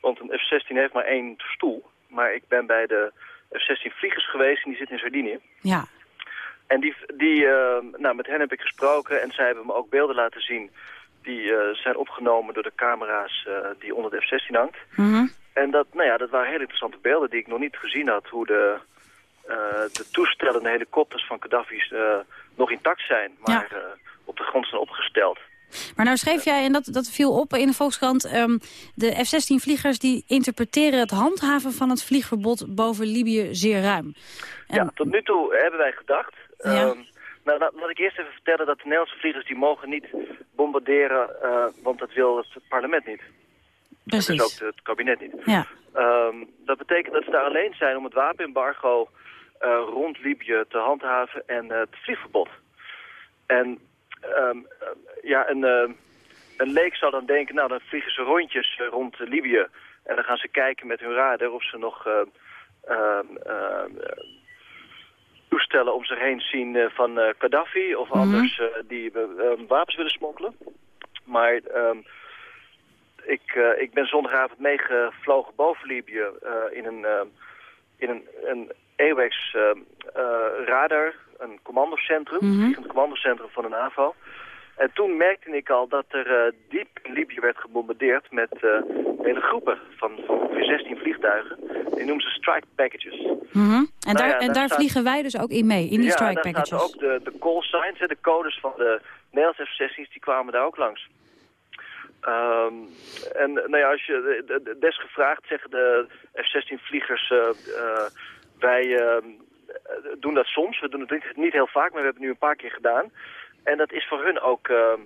Want een F-16 heeft maar één stoel. Maar ik ben bij de F-16 vliegers geweest en die zitten in Sardinië. Ja. En die, die, uh, nou, met hen heb ik gesproken en zij hebben me ook beelden laten zien... die uh, zijn opgenomen door de camera's uh, die onder de F-16 hangt. Mm -hmm. En dat, nou ja, dat waren hele interessante beelden die ik nog niet gezien had. Hoe de, de toestellen, de helikopters van Gaddafi's nog intact zijn, maar ja. op de grond zijn opgesteld. Maar nou schreef jij, en dat, dat viel op in de Volkskrant... Um, de F-16-vliegers die interpreteren het handhaven van het vliegverbod boven Libië zeer ruim. En... Ja, tot nu toe hebben wij gedacht... Ja. Um, nou, laat, laat ik eerst even vertellen dat de Nederlandse vliegers die mogen niet bombarderen... Uh, want dat wil het parlement niet. Precies. En dus ook het kabinet niet. Ja. Um, dat betekent dat ze daar alleen zijn om het wapenembargo uh, rond Libië te handhaven en uh, het vliegverbod. En um, ja, een, uh, een leek zou dan denken, nou dan vliegen ze rondjes uh, rond uh, Libië. En dan gaan ze kijken met hun radar of ze nog toestellen om zich heen zien van Gaddafi. Of Mhm. mm -hmm. anders die wapens willen smokkelen. Maar um, ik, ik ben zondagavond meegevlogen boven Libië in een, in een, een AWACS radar, een commandocentrum, een vliegend commandocentrum van een AVO. En toen merkte ik al dat er uh, diep in Libië werd gebombardeerd met uh, hele groepen van, van ongeveer 16 vliegtuigen. Die noemen ze strike packages. Mm -hmm. En Nou daar, ja, en daar daar staat- vliegen wij dus ook in mee, in die ja, strike daar packages. zaten ook de, de call signs, de codes van de Nederlandse F-16's, die kwamen daar ook langs. Ehm, en nou ja, als je de- de- desgevraagd zeggen de F-16-vliegers, uh, wij ehm, doen dat soms. We doen het niet, niet heel vaak, maar we hebben het nu een paar keer gedaan. En dat is voor hun ook ehm,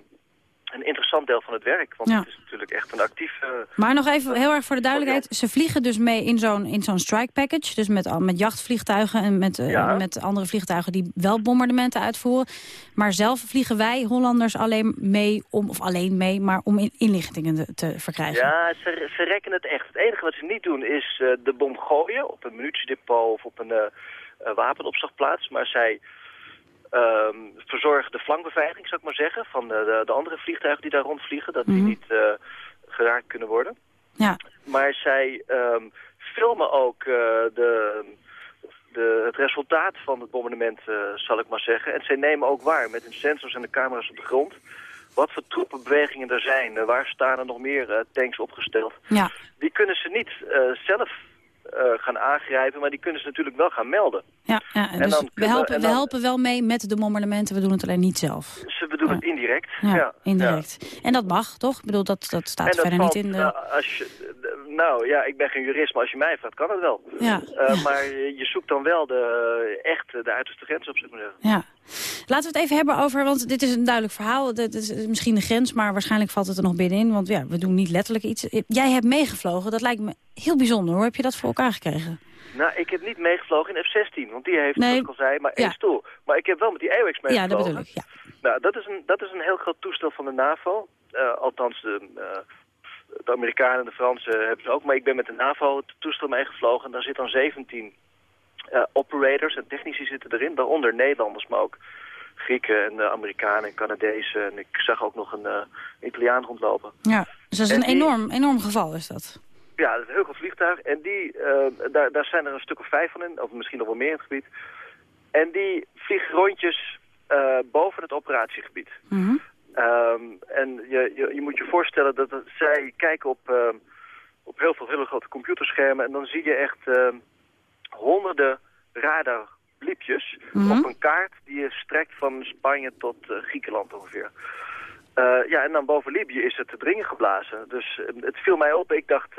een interessant deel van het werk. Want Ja. het is natuurlijk echt een actief... eh, Maar nog even heel erg voor de duidelijkheid. Ze vliegen dus mee in zo'n in zo'n strike package. Dus met, met jachtvliegtuigen en met, eh, Ja. met andere vliegtuigen die wel bombardementen uitvoeren. Maar zelf vliegen wij Hollanders alleen mee, om, of alleen mee, maar om in, inlichtingen te, verkrijgen. Ja, ze, ze rekken het echt. Het enige wat ze niet doen is eh, de bom gooien op een munitiedepot of op een wapenopslagplaats. Maar zij ehm, verzorgen de flankbeveiliging, zou ik maar zeggen, van de, de, de andere vliegtuigen die daar rondvliegen. Dat die Mhm. niet eh, geraakt kunnen worden. Ja. Maar zij ehm, filmen ook eh, de, de, het resultaat van het bombardement, eh, zal ik maar zeggen. En zij nemen ook waar met hun sensors en de camera's op de grond wat voor troepenbewegingen er zijn. waar staan er nog meer tanks opgesteld. Ja. Die kunnen ze niet zelf gaan aangrijpen, maar die kunnen ze natuurlijk wel gaan melden. Ja, ja En dus dan we, helpen, en we helpen wel mee met de mommelementen, we doen het alleen niet zelf. Ze bedoelen het indirect. Ja, ja. indirect. En dat mag, toch? Ik bedoel, dat, dat staat dat verder valt, niet in de... nou, als je, nou ja, ik ben geen jurist, maar als je mij vraagt, kan het wel. Ja. Eh, Maar je zoekt dan wel de, echt de uiterste grens op, zeg maar zeggen. Ja. Laten we het even hebben over, want dit is een duidelijk verhaal. Dit is misschien de grens, maar waarschijnlijk valt het er nog binnenin. Want ja, we doen niet letterlijk iets. Jij hebt meegevlogen, dat lijkt me heel bijzonder. Hoe heb je dat voor elkaar gekregen? Nou, ik heb niet meegevlogen in F-16, want die heeft, Nee. zoals ik al zei, maar één Ja. stoel. Maar ik heb wel met die AWACS Ja, meegevlogen. dat bedoel ik, ja. Nou, dat is een, dat is een heel groot toestel van de NAVO. Eh, althans, de, eh, de Amerikanen en de Fransen hebben ze ook. Maar ik ben met de NAVO het toestel meegevlogen. En daar zitten dan 17 eh, operators en technici zitten erin. Daaronder Nederlanders, maar ook Grieken en eh, Amerikanen en Canadezen. En ik zag ook nog een eh, Italiaan rondlopen. Ja, dus dat is En een die- enorm, enorm geval, is dat. Ja, dat is een heel groot vliegtuig. En die, eh, daar, daar zijn er een stuk of vijf van in, of misschien nog wel meer in het gebied. En die vliegen rondjes eh, boven het operatiegebied. Ehm, en je, je, je moet je voorstellen dat het- zij kijken op, op heel veel hele grote computerschermen. En dan zie je echt honderden radarbliepjes Mhm. op een kaart die je strekt van Spanje tot eh, Griekenland ongeveer. Eh, ja, en dan boven Libië is het te dringen geblazen. Dus eh, het viel mij op. Ik dacht,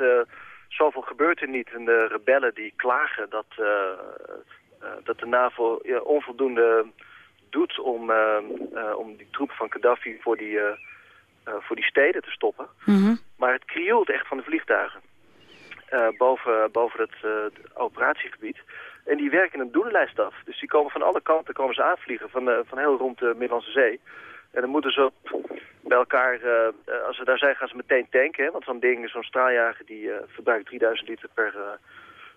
zoveel gebeurt er niet. En de rebellen die klagen dat, dat de NAVO ja, onvoldoende doet om, om die troepen van Gaddafi voor die, voor die steden te stoppen. Maar het krioelt echt van de vliegtuigen. Eh, boven, boven het, eh, operatiegebied. En die werken een doelenlijst af. Dus die komen van alle kanten komen ze aanvliegen, van, eh, van heel rond de Middellandse Zee. En dan moeten ze bij elkaar, als ze daar zijn, gaan ze meteen tanken. Hè? Want zo'n ding, zo'n straaljager, die verbruikt 3000 liter per,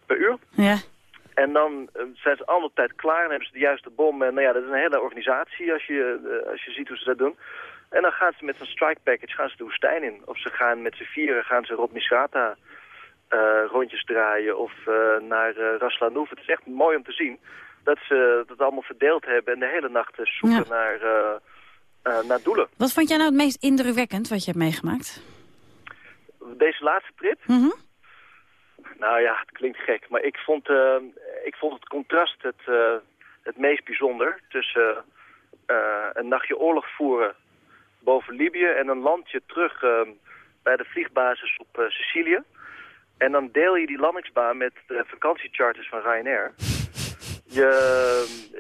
per uur. Ja. En dan zijn ze al op tijd klaar en hebben ze de juiste bom. En nou ja, dat is een hele organisatie als je, als je ziet hoe ze dat doen. En dan gaan ze met een strike package gaan ze de woestijn in. Of ze gaan met z'n vieren gaan ze Rob Misrata rondjes draaien of eh, naar eh Ras Lanouf. Het is echt mooi om te zien dat ze dat allemaal verdeeld hebben en de hele nacht eh, zoeken naar, eh, eh, naar doelen. Wat vond jij nou het meest indrukwekkend wat je hebt meegemaakt? Deze laatste trip? Nou ja, het klinkt gek, maar ik vond, eh, ik vond het contrast het, eh, het meest bijzonder tussen eh, een nachtje oorlog voeren boven Libië en een landje terug eh, bij de vliegbasis op eh, Sicilië. En dan deel je die landingsbaan met de vakantiecharters van Ryanair. Je,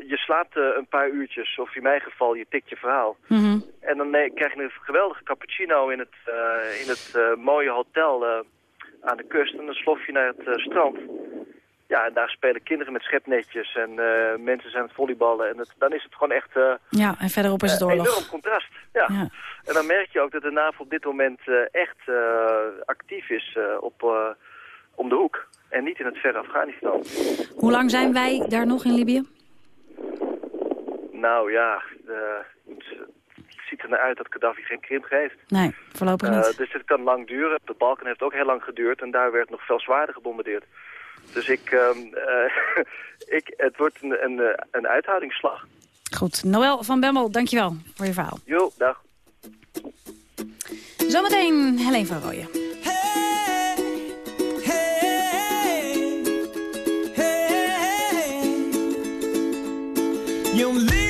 je slaapt eh, een paar uurtjes, of in mijn geval, je tikt je verhaal. En dan nee, krijg je een geweldige cappuccino in het, eh, in het eh, mooie hotel eh, aan de kust. En dan slof je naar het eh, strand. Ja, en daar spelen kinderen met schepnetjes en eh, mensen zijn aan het volleyballen. En het, dan is het gewoon echt eh, Ja, en verderop is het eh, oorlog. enorm contrast. Ja. En dan merk je ook dat de NAVO op dit moment eh, echt eh, actief is eh, op, eh, om de hoek. En niet in het verre Afghanistan. Hoe lang zijn wij daar nog in Libië? Nou ja, eh, het, ziet er naar uit dat Gaddafi geen krimp geeft. Nee, voorlopig Eh, niet. dus het kan lang duren. De Balkan heeft ook heel lang geduurd en daar werd nog veel zwaarder gebombardeerd. Dus ik, ehm, eh, [laughs] ik, het wordt een, een, een uithoudingsslag. Goed, Noël van Bemmel, dankjewel voor je verhaal. Jo, dag. Zometeen Helene van Rooyen. Your lipstick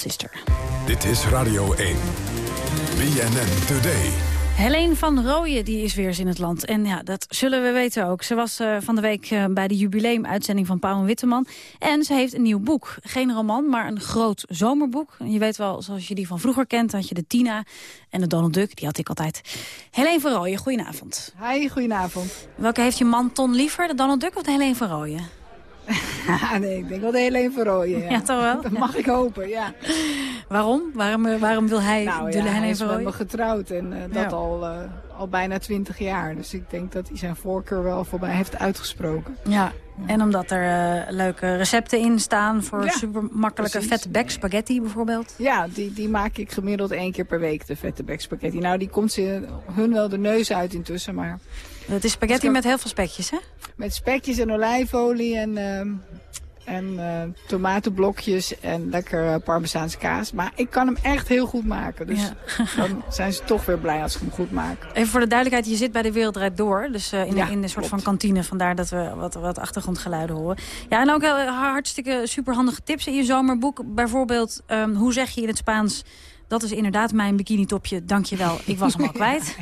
Sister. Dit is Radio 1. BNN Today. Helene van Rooyen die is weer eens in het land. En ja, dat zullen we weten ook. Ze was eh, van de week eh, bij de jubileumuitzending van Paul en Witteman. En ze heeft een nieuw boek. Geen roman, maar een groot zomerboek. Je weet wel, zoals je die van vroeger kent, had je de Tina en de Donald Duck. Die had ik altijd. Helene van Rooyen, goedenavond. Hi, goedenavond. Welke heeft je man Ton liever, de Donald Duck of de Helene van Rooyen? [laughs] nee, ik denk wel de Helene Rooyen. Ja. Ja, toch wel? Dat mag ik hopen, ja. Waarom? Waarom, eh, waarom wil hij Nou de ja, hij Helene is Rooyen? me getrouwd en eh, dat Ja. al, eh, al bijna twintig jaar. Dus ik denk dat hij zijn voorkeur wel voor mij heeft uitgesproken. Ja, en omdat er leuke recepten in staan voor Ja, super makkelijke vette bek spaghetti bijvoorbeeld. Ja, die, die maak ik gemiddeld één keer per week, de vette bek spaghetti. Nou, die komt ze hun wel de neus uit intussen, maar... Het is spaghetti met heel veel spekjes, hè? Met spekjes en olijfolie en, ehm, en eh, tomatenblokjes en lekker eh, parmezaanse kaas. Maar ik kan hem echt heel goed maken. Dus [laughs] dan zijn ze toch weer blij als ik hem goed maak. Even voor de duidelijkheid, je zit bij de Wereld Draait Door. Dus eh, in, Ja, in de soort klopt. van kantine, vandaar dat we wat, wat achtergrondgeluiden horen. Ja, en ook heel, hartstikke superhandige tips in je zomerboek. Bijvoorbeeld, ehm, hoe zeg je in het Spaans... Dat is inderdaad mijn bikini-topje, dankjewel, ik was hem al [laughs] kwijt.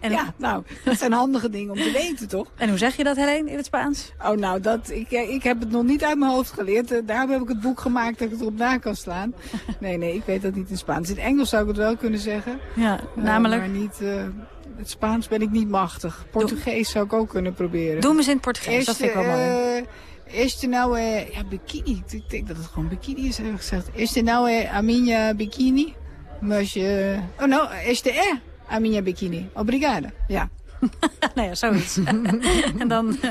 En, ja, nou, dat zijn handige dingen om te weten, toch? En hoe zeg je dat, Helene, in het Spaans? Oh, nou, dat, ik, eh, ik heb het nog niet uit mijn hoofd geleerd. Eh, Daarom heb ik het boek gemaakt dat ik het erop na kan slaan. [laughs] Nee, nee, ik weet dat niet in Spaans. In Engels zou ik het wel kunnen zeggen. Ja, Eh, namelijk? maar niet... het Spaans ben ik niet machtig. Portugees zou ik ook kunnen proberen. Doe hem eens in het Portugees, dat vind ik wel mooi. Is er nou... ja, bikini. Ik denk dat het gewoon bikini is, hebben gezegd. Is er nou a minha bikini? Mas je... Oh, nou, er eh, a minha bikini. Obrigada. Ja. [laughs] nou ja, zoiets. [laughs] en dan, eh,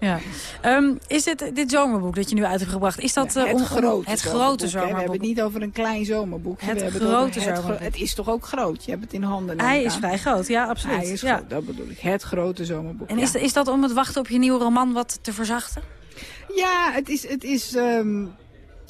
ja. Ehm, is dit, dit zomerboek dat je nu uit hebt gebracht, is dat eh, het om- grote het zomerboek, grote hè. We hebben zomerboek? het niet over een klein zomerboek. Het We grote het zomerboek. Het is toch ook groot? Je hebt het in handen. Hij is vrij groot, ja, absoluut. Hij is ja. groot, dat bedoel ik. Het grote zomerboek. En ja. is, is dat om het wachten op je nieuwe roman wat te verzachten? Ja, het is, het is, ehm,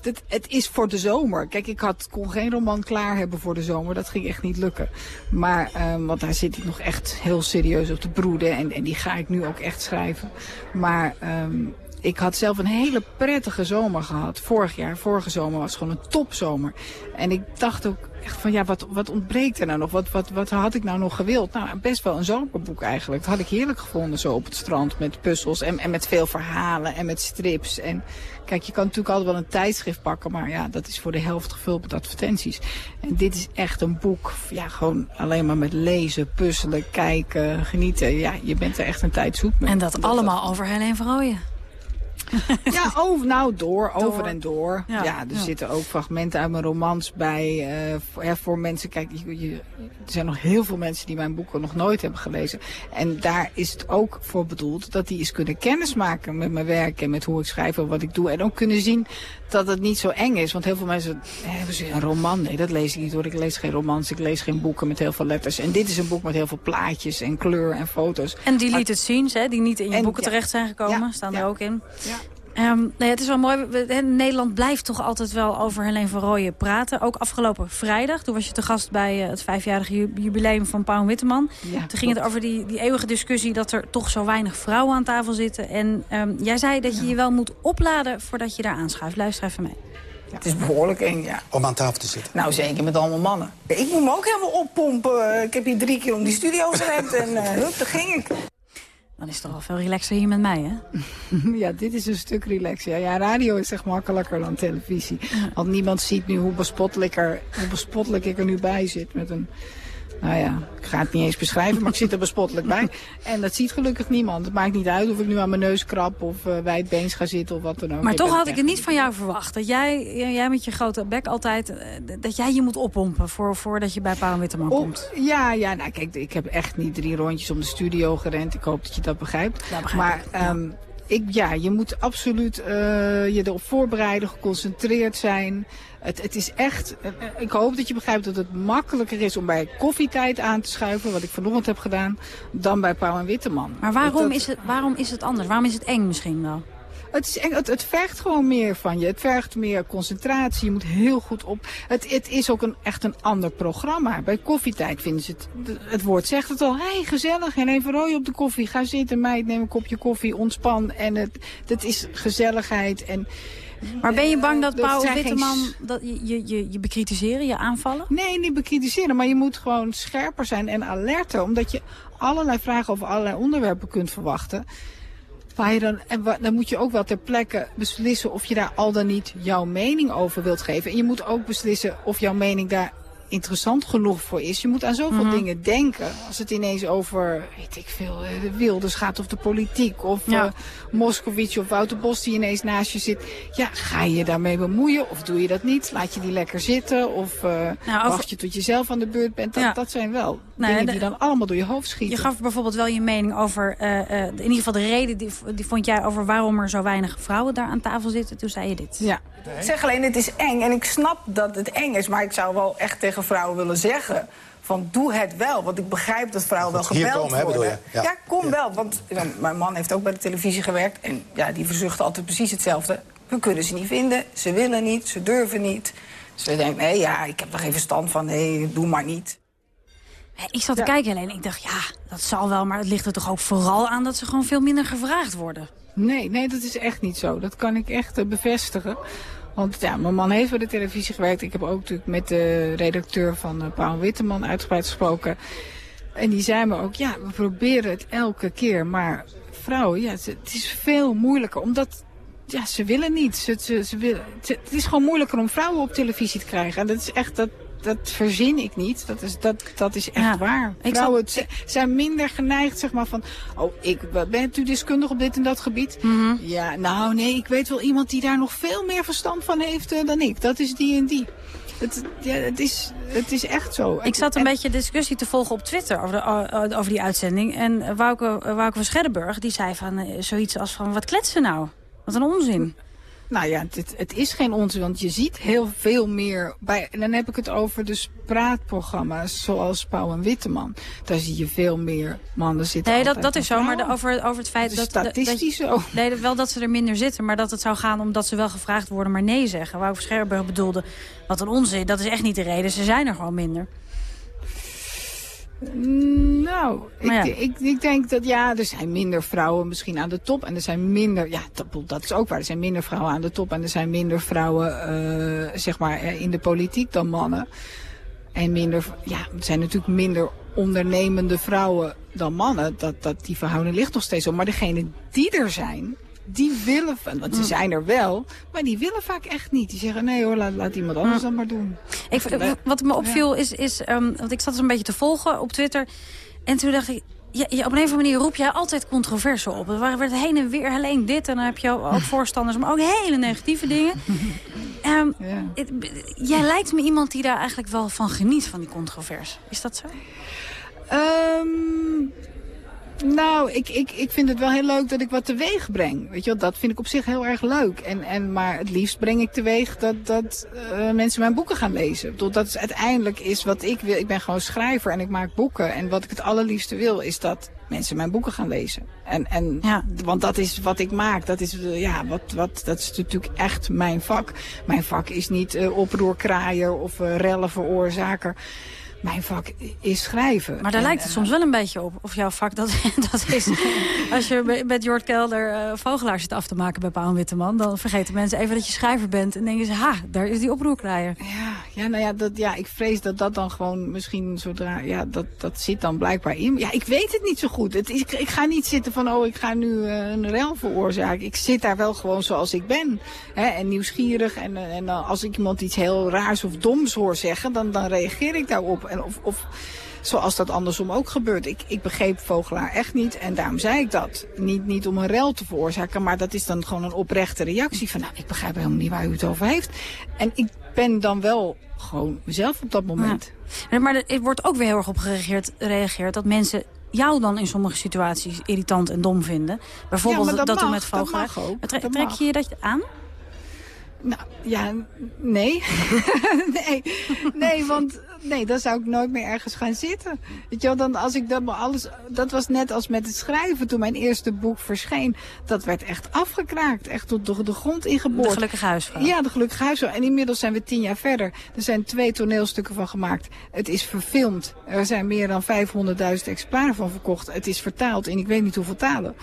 het, het is voor de zomer. Kijk, ik had, kon geen roman klaar hebben voor de zomer. Dat ging echt niet lukken. Maar, ehm, want daar zit ik nog echt heel serieus op te broeden. En, en die ga ik nu ook echt schrijven. Maar ehm, ik had zelf een hele prettige zomer gehad. Vorig jaar, vorige zomer was gewoon een topzomer. En ik dacht ook echt van, ja, wat, wat ontbreekt er nou nog? Wat, wat, wat had ik nou nog gewild? Nou, best wel een zomerboek eigenlijk. Dat had ik heerlijk gevonden, zo op het strand met puzzels en, en met veel verhalen en met strips. En kijk, je kan natuurlijk altijd wel een tijdschrift pakken, maar ja, dat is voor de helft gevuld met advertenties. En dit is echt een boek, ja, gewoon alleen maar met lezen, puzzelen, kijken, genieten. Ja, je bent er echt een tijd zoet mee. En dat allemaal over Helene van Rooyen. [laughs] Ja, over, nou door, over en door. Ja, Ja, er ja. zitten ook fragmenten uit mijn romans bij. eh, voor, mensen, kijk, je, je- er zijn nog heel veel mensen die mijn boeken nog nooit hebben gelezen. En daar is het ook voor bedoeld dat die eens kunnen kennismaken met mijn werk en met hoe ik schrijf en wat ik doe. En ook kunnen zien dat het niet zo eng is. Want heel veel mensen hebben ze een roman. Nee, dat lees ik niet hoor. Ik lees geen romans, ik lees geen boeken met heel veel letters. En dit is een boek met heel veel plaatjes en kleur en foto's. En deleted scenes, hè, die niet in je En- boeken ja. terecht zijn gekomen, Ja, staan ja. er ook in. Ja. Ehm, nou ja, het is wel mooi. We- Nederland blijft toch altijd wel over Helene van Rooyen praten. Ook afgelopen vrijdag. Toen was je te gast bij eh, het vijfjarige ju- jubileum van Paul Witteman. Ja, Toen ging het over die, die eeuwige discussie dat er toch zo weinig vrouwen aan tafel zitten. En ehm, jij zei dat je je wel moet opladen voordat je daar aanschuift. Luister even mee. Het is behoorlijk eng, ja. Om aan tafel te zitten. Nou, zeker met allemaal mannen. Ik moet me ook helemaal oppompen. Ik heb hier drie keer om die studio gerend en eh hup, daar ging ik. Dan is het toch wel veel relaxer hier met mij, hè? [laughs] Ja, dit is een stuk relaxer. Ja, ja, radio is echt makkelijker dan televisie. Want niemand ziet nu hoe bespottelijk, er, hoe bespottelijk ik er nu bij zit. Met een, nou ja, ik ga het niet eens beschrijven, maar ik zit er bespottelijk bij. [laughs] En dat ziet gelukkig niemand. Het maakt niet uit of ik nu aan mijn neus krap of eh wijdbeens ga zitten of wat dan ook. Maar toch had ik het niet van jou verwacht. Dat jij, jij met je grote bek altijd, eh, dat jij je moet oppompen voor, voordat je bij Paul Witteman Oh, komt. ja, ja, nou kijk, ik heb echt niet drie rondjes om de studio gerend. Ik hoop dat je dat begrijpt. maar ehm, ik, ja, je moet absoluut eh, je erop voorbereiden, geconcentreerd zijn. Het, het is echt, eh, ik hoop dat je begrijpt dat het makkelijker is om bij koffietijd aan te schuiven, wat ik vanochtend heb gedaan, dan bij Pauw en Witteman. Maar waarom, Dat- is het, waarom is het anders? Waarom is het eng misschien wel? Het, is, het, het vergt gewoon meer van je. Het vergt meer concentratie. Je moet heel goed op. Het, het is ook een, echt een ander programma. Bij koffietijd vinden ze het. Het woord zegt het al. Hé, hey, gezellig. En even rooi op de koffie. Ga zitten, meid. Neem een kopje koffie. Ontspan. En het, het is gezelligheid. En, Maar ben je bang dat Eh, Pauw geen Witteman dat je, je, je, je bekritiseren, je aanvallen? Nee, niet bekritiseren, maar je moet gewoon scherper zijn en alerter. Omdat je allerlei vragen over allerlei onderwerpen kunt verwachten. Waar je dan, en dan moet je ook wel ter plekke beslissen of je daar al dan niet jouw mening over wilt geven. En je moet ook beslissen of jouw mening daar interessant genoeg voor is. Je moet aan zoveel Mhm. dingen denken. Als het ineens over, weet ik veel, eh, de Wilders gaat of de politiek. Of Ja. eh, Moscovici of Wouter Bos die ineens naast je zit. Ja, ga je je daarmee bemoeien of doe je dat niet? Laat je die lekker zitten of eh, Nou, over- wacht je tot je zelf aan de beurt bent? Dat, Ja. dat zijn wel Nee, dingen de- die dan allemaal door je hoofd schieten. Je gaf bijvoorbeeld wel je mening over, eh, eh, in ieder geval de reden, die, die vond jij over waarom er zo weinig vrouwen daar aan tafel zitten. Toen zei je dit. Ja. Ik zeg alleen, het is eng. En ik snap dat het eng is. Maar ik zou wel echt tegen vrouwen willen zeggen... van doe het wel. Want ik begrijp dat vrouwen wel Hier gebeld komen, hè, bedoel worden. je? Ja. kom wel. Want ja, mijn man heeft ook bij de televisie gewerkt. En ja, die verzucht altijd precies hetzelfde. We kunnen ze niet vinden. Ze willen niet. Ze durven niet. Ze denken, nee, ja, ik heb er geen verstand van. Nee, doe maar niet. Ik zat te kijken alleen ik dacht, ja, dat zal wel. Maar het ligt er toch ook vooral aan dat ze gewoon veel minder gevraagd worden. Nee, nee, dat is echt niet zo. Dat kan ik echt eh, bevestigen. Want ja, mijn man heeft bij de televisie gewerkt. Ik heb ook natuurlijk met de redacteur van uh, Paul Witteman uitgebreid gesproken. En die zei me ook, ja, we proberen het elke keer. Maar vrouwen, ja, het, is veel moeilijker. Omdat, ja, ze willen niet. Ze, ze, ze willen, het is gewoon moeilijker om vrouwen op televisie te krijgen. En dat is echt, dat, dat verzin ik niet. Dat is, dat, dat is echt Ja, waar. Vrouwen zat- z- zijn minder geneigd, zeg maar, van... Oh, ik, bent u deskundig op dit en dat gebied? Mhm. Ja, nou nee, ik weet wel iemand die daar nog veel meer verstand van heeft eh, dan ik. Dat is die en die. Het, ja, het, is, het is echt zo. Ik zat een beetje discussie te volgen op Twitter over, de, over die uitzending. En Wouke, Wouke van Scherrenburg die zei van eh, zoiets als van... wat kletsen nou? Wat een onzin. Nou ja, het, het is geen onzin, want je ziet heel veel meer bij. En dan heb ik het over de praatprogramma's zoals Pauw en Witteman. Daar zie je veel meer mannen zitten. Nee, dat, dat is zo. Maar de- over, over het feit dat... dat- statistisch dat, [laughs] zo. Nee, dat- wel dat ze er minder zitten. Maar dat het zou gaan omdat ze wel gevraagd worden, maar nee zeggen. Wouke van Scherrenburg bedoelde, wat een onzin. Dat is echt niet de reden. Ze zijn er gewoon minder. Nou, ik, Maar ja. ik, ik denk dat ja, er zijn minder vrouwen misschien aan de top. En er zijn minder, ja, dat, dat is ook waar. Er zijn minder vrouwen aan de top. En er zijn minder vrouwen, eh, zeg maar, eh, in de politiek dan mannen. En minder, ja, er zijn natuurlijk minder ondernemende vrouwen dan mannen. Dat, dat, die verhouding ligt nog steeds op. Maar degene die er zijn, die willen, want ze zijn er wel, maar die willen vaak echt niet. Die zeggen, nee hoor, laat, laat iemand anders dat maar doen. Ik, wat me opviel is, is um, want ik zat dus een beetje te volgen op Twitter. En toen dacht ik, ja, ja, op een of andere manier roep jij altijd controverse op. Het werd heen en weer alleen dit. En dan heb je ook [laughs] voorstanders, maar ook hele negatieve dingen. Ehm, het- jij lijkt me iemand die daar eigenlijk wel van geniet, van die controverse. Is dat zo? Ehm, nou, ik, ik, ik vind het wel heel leuk dat ik wat teweeg breng. Weet je wel, dat vind ik op zich heel erg leuk. En, en, maar het liefst breng ik teweeg dat, dat eh, mensen mijn boeken gaan lezen. Bedoel, Dat is uiteindelijk is wat ik wil. Ik ben gewoon schrijver en ik maak boeken. En wat ik het allerliefste wil is dat mensen mijn boeken gaan lezen. En, en, Want dat is wat ik maak. Dat is, eh, ja, wat, wat, dat is natuurlijk echt mijn vak. Mijn vak is niet eh oproerkraaier of eh rellen veroorzaker. Mijn vak is schrijven. Maar daar En, lijkt het eh, soms wel een beetje op. Of jouw vak dat, [laughs] dat is. Als je met Jort Kelder eh, vogelaars zit af te maken bij Paul Witteman... dan vergeten mensen even dat je schrijver bent. En denken ze, ha, daar is die oproerkraaier. Ja, ja, nou ja, dat, ja, ik vrees dat dat dan gewoon misschien zodra... Ja, dat, dat zit dan blijkbaar in. Ja, ik weet het niet zo goed. Het ik, ik ga niet zitten van, oh, ik ga nu eh, een rel veroorzaken. Ik zit daar wel gewoon zoals ik ben. Hè, en nieuwsgierig. En, en als ik iemand iets heel raars of doms hoor zeggen, dan, dan reageer ik daarop. En of, of zoals dat andersom ook gebeurt. Ik, ik begreep Vogelaar echt niet. En daarom zei ik dat. Niet, niet om een rel te veroorzaken. Maar dat is dan gewoon een oprechte reactie. Van nou, ik begrijp helemaal niet waar u het over heeft. En ik ben dan wel gewoon mezelf op dat moment. Ja. Maar er wordt ook weer heel erg op gereageerd, reageerd dat mensen jou dan in sommige situaties irritant en dom vinden. Bijvoorbeeld Ja, dat dat, mag, u met Vogelaar. ook, Maar tre- dat trek je dat aan? Nou, ja, nee. [laughs] nee. Nee, want nee, dan zou ik nooit meer ergens gaan zitten. Weet je wel, dan als ik dat maar alles... Dat was net als met het schrijven toen mijn eerste boek verscheen. Dat werd echt afgekraakt. Echt tot de, de grond ingeboord. De gelukkige huisvrouw. Ja, de gelukkige huisvrouw. En inmiddels zijn we tien jaar verder. Er zijn twee toneelstukken van gemaakt. Het is verfilmd. Er zijn meer dan 500.000 exemplaren van verkocht. Het is vertaald in ik weet niet hoeveel talen.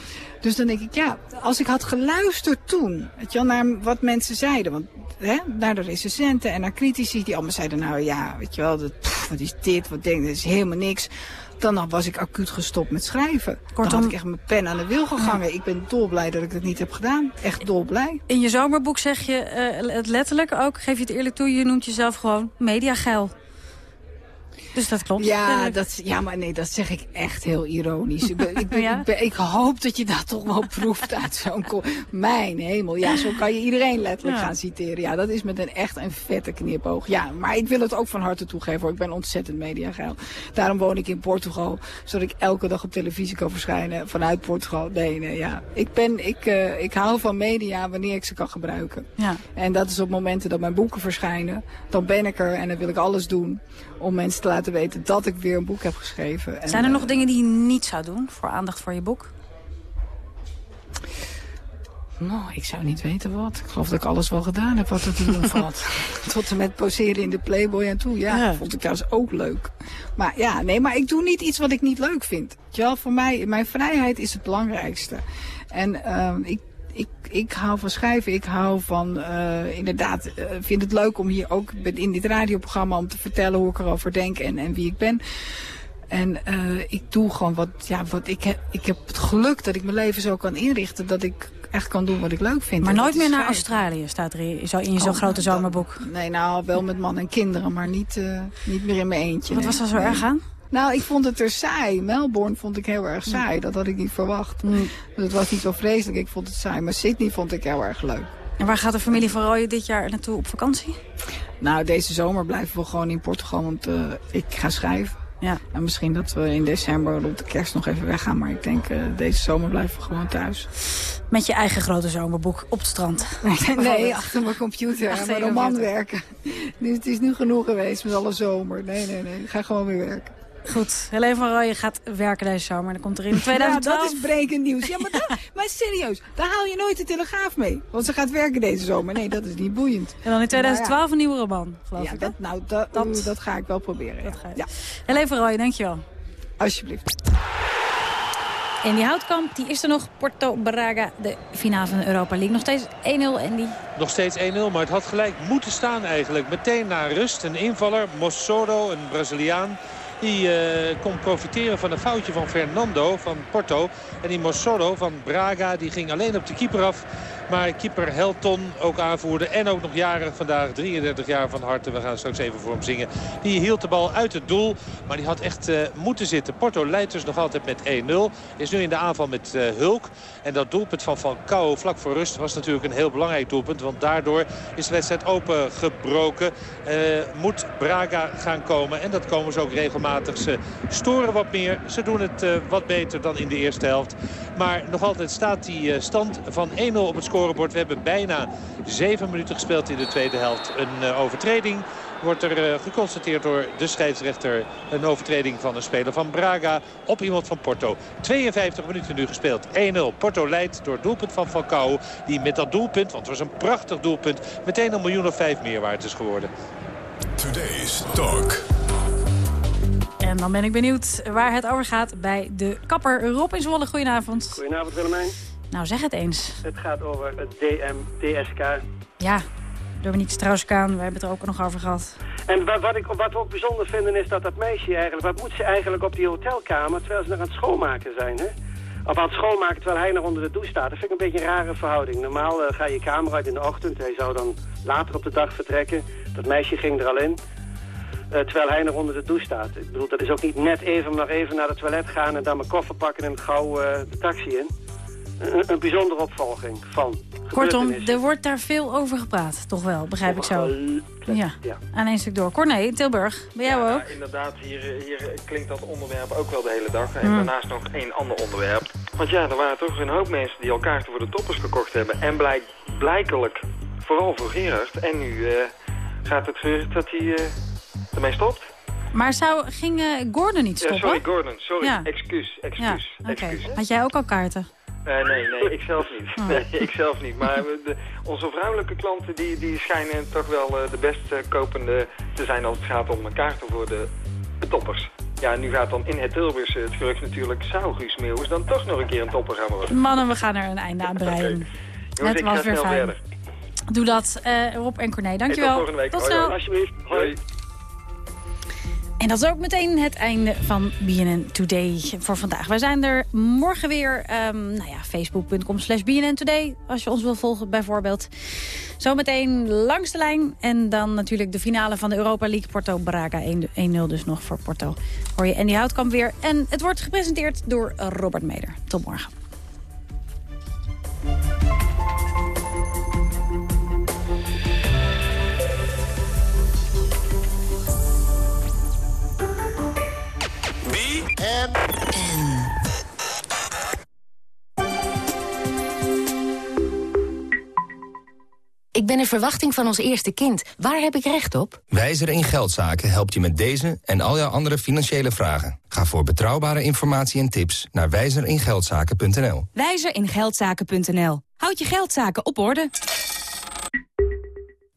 Dus dan denk ik, ja, als ik had geluisterd toen, weet je wel, naar wat mensen zeiden. Want hè, naar de recensenten en naar critici die allemaal zeiden, nou ja, weet je wel, dat, pff, wat is dit, wat denk je, dat is helemaal niks. Dan was ik acuut gestopt met schrijven. Kortom- dan had ik echt mijn pen aan de wil gegangen. Ik ben dolblij dat ik het niet heb gedaan. Echt dolblij. In je zomerboek zeg je eh, het letterlijk ook, geef je het eerlijk toe, je noemt jezelf gewoon mediageil. Dus dat klopt. Ja, dat, ja, maar nee, dat zeg ik echt heel ironisch. Ik, ben, ik, ben- [laughs] Ja? ik, ben- ik hoop dat je dat toch wel proeft uit zo'n... Mijn hemel, ja, zo kan je iedereen letterlijk Ja. gaan citeren. Ja, dat is met een echt een vette knipoog. Ja, maar ik wil het ook van harte toegeven hoor. Ik ben ontzettend mediageil. Daarom woon ik in Portugal, zodat ik elke dag op televisie kan verschijnen vanuit Portugal. Nee, nee, ja. Ik, ben, ik, eh, ik hou van media wanneer ik ze kan gebruiken. Ja. En dat is op momenten dat mijn boeken verschijnen. Dan ben ik er en dan wil ik alles doen om mensen te laten weten dat ik weer een boek heb geschreven. En, Zijn er eh, nog dingen die je niet zou doen voor aandacht voor je boek? Nou, ik zou niet weten wat. Ik geloof dat ik alles wel gedaan heb wat er te doen [laughs] valt. Tot en met poseren in de Playboy en toe. Ja, Ja. vond ik trouwens ook leuk. Maar ja, nee, maar ik doe niet iets wat ik niet leuk vind. Wel, voor mij, mijn vrijheid is het belangrijkste. En ehm, ik, ik, ik hou van schrijven. Ik hou van, eh, inderdaad, eh, vind het leuk om hier ook in dit radioprogramma om te vertellen hoe ik erover denk en, en wie ik ben. En eh, ik doe gewoon wat, ja, wat ik heb. Ik heb het geluk dat ik mijn leven zo kan inrichten dat ik echt kan doen wat ik leuk vind. Maar nooit meer naar. Australië staat er in zo- in je zo'n Oh, grote dan- zomerboek. Nee, nou, wel met man en kinderen, maar niet, niet meer in mijn eentje. Wat nee. was er zo erg aan? Nou, ik vond het er saai. Melbourne vond ik heel erg saai. Dat had ik niet verwacht. Dus het was niet zo vreselijk. Ik vond het saai. Maar Sydney vond ik heel erg leuk. En waar gaat de familie van Rooyen dit jaar naartoe op vakantie? Nou, deze zomer blijven we gewoon in Portugal, want eh, ik ga schrijven. Ja. En misschien dat we in december rond de kerst nog even weggaan. Maar ik denk, eh, deze zomer blijven we gewoon thuis. Met je eigen grote zomerboek op het strand. [laughs] nee, achter mijn computer Achter en mijn roman werken. [laughs] Nu, het is nu genoeg geweest met alle zomer. Nee, nee, nee. Ik ga gewoon weer werken. Goed, Helene van Rooyen gaat werken deze zomer. Dan komt er in 2012... [laughs] Ja, dat is brekend nieuws. Ja, maar, dat, maar serieus, daar haal je nooit de telegraaf mee. Want ze gaat werken deze zomer. Nee, dat is niet boeiend. En dan in 2012 een nieuwe roman, geloof Ja, ik. dat, nou, dat, Dat- dat, ga ik wel proberen. ja. ja. Helene van Rooyen, dankjewel. Alsjeblieft. En die houtkamp, die is er nog. Porto Braga, de finale van de Europa League. Nog steeds 1-0 en die... Nog steeds 1-0, maar het had gelijk moeten staan eigenlijk. Meteen na rust een invaller, Mossoro, een Braziliaan. Die eh, kon profiteren van een foutje van Fernando van Porto. En die Mossoro van Braga die ging alleen op de keeper af. Maar keeper Helton ook aanvoerde. En ook nog jarig vandaag, 33 jaar van harte. We gaan straks even voor hem zingen. Die hield de bal uit het doel. Maar die had echt eh, moeten zitten. Porto leidt dus nog altijd met 1-0. Is nu in de aanval met eh, Hulk. En dat doelpunt van Falcao vlak voor rust was natuurlijk een heel belangrijk doelpunt. Want daardoor is de wedstrijd opengebroken. Eh moet Braga gaan komen. En dat komen ze ook regelmatig. Ze storen wat meer. Ze doen het eh, wat beter dan in de eerste helft. Maar nog altijd staat die eh, stand van 1-0 op het scorebord. We hebben bijna 7 minuten gespeeld in de tweede helft. Een eh, overtreding wordt er geconstateerd door de scheidsrechter. Een overtreding van een speler van Braga op iemand van Porto. 52 minuten nu gespeeld. 1-0. Porto leidt door doelpunt van Falcao. Die met dat doelpunt, want het was een prachtig doelpunt... meteen een miljoen of vijf meer waard is geworden. Today's Talk. En dan ben ik benieuwd waar het over gaat bij de kapper Rob in Zwolle. Goedenavond. Goedenavond Willemijn. Nou, zeg het eens. Het gaat over het DM, DSK. Ja, Dominique Strauss-Kaan, we hebben het er ook nog over gehad. En wat, wat, ik, wat we ook bijzonder vinden is dat dat meisje eigenlijk... Wat moet ze eigenlijk op die hotelkamer terwijl ze nog aan het schoonmaken zijn, hè? Of aan het schoonmaken terwijl hij nog onder de douche staat. Dat vind ik een beetje een rare verhouding. Normaal eh, ga je kamer uit in de ochtend. Hij zou dan later op de dag vertrekken. Dat meisje ging er al in. Eh, terwijl hij nog onder de douche staat. Ik bedoel, dat is ook niet net even nog even naar het toilet gaan... en dan mijn koffer pakken en gauw eh, de taxi in. Een, een bijzondere opvolging van Kortom, er wordt daar veel over gepraat. Toch wel, begrijp ik zo. Ja, Ja. aan één stuk door. Corné, Tilburg. Ben jou ook? Ja, inderdaad, hier, hier klinkt dat onderwerp ook wel de hele dag. En daarnaast nog één ander onderwerp. Want ja, er waren toch een hoop mensen die al kaarten voor de toppers gekocht hebben. En blijk, blijkelijk Vooral voor Gerard. En nu eh, gaat het gerucht dat hij eh, ermee stopt. Maar zou, ging eh, Gordon niet Ja, stoppen? sorry Gordon, sorry. Ja. Excuus, Ja, excuus, oké. excuus. Had jij ook al kaarten? Eh, nee, nee, ik zelf niet. Oh. Nee, ik zelf niet. Maar de, onze vrouwelijke klanten die, die schijnen toch wel eh, de best kopende te zijn als het gaat om kaarten voor de, de toppers. Ja, en nu gaat dan in het Tilburgse het gerucht natuurlijk... zou Guus Meeuwis dan toch nog een keer een topper gaan worden? Mannen, we gaan er een einde aan [laughs] breien. Jongens, ik was ga weer snel fijn. verder. Doe dat, eh, Rob en Corné. Hey, Dankjewel. tot volgende week. Tot Hoi, snel. hoi. Alsjeblieft. Hoi. En dat is ook meteen het einde van BNN Today voor vandaag. Wij zijn er morgen weer. ehm nou ja, facebook.com slash BNN Today. Als je ons wil volgen bijvoorbeeld. Zometeen langs de lijn. En dan natuurlijk de finale van de Europa League. Porto Braga 1-0 dus nog voor Porto. Hoor je Andy Houtkamp weer. En het wordt gepresenteerd door Robert Meder. Tot morgen. Ik ben in verwachting van ons eerste kind. Waar heb ik recht op? Wijzer in Geldzaken helpt je met deze en al jouw andere financiële vragen. Ga voor betrouwbare informatie en tips naar wijzeringeldzaken.nl. Wijzeringeldzaken.nl. Houd je geldzaken op orde.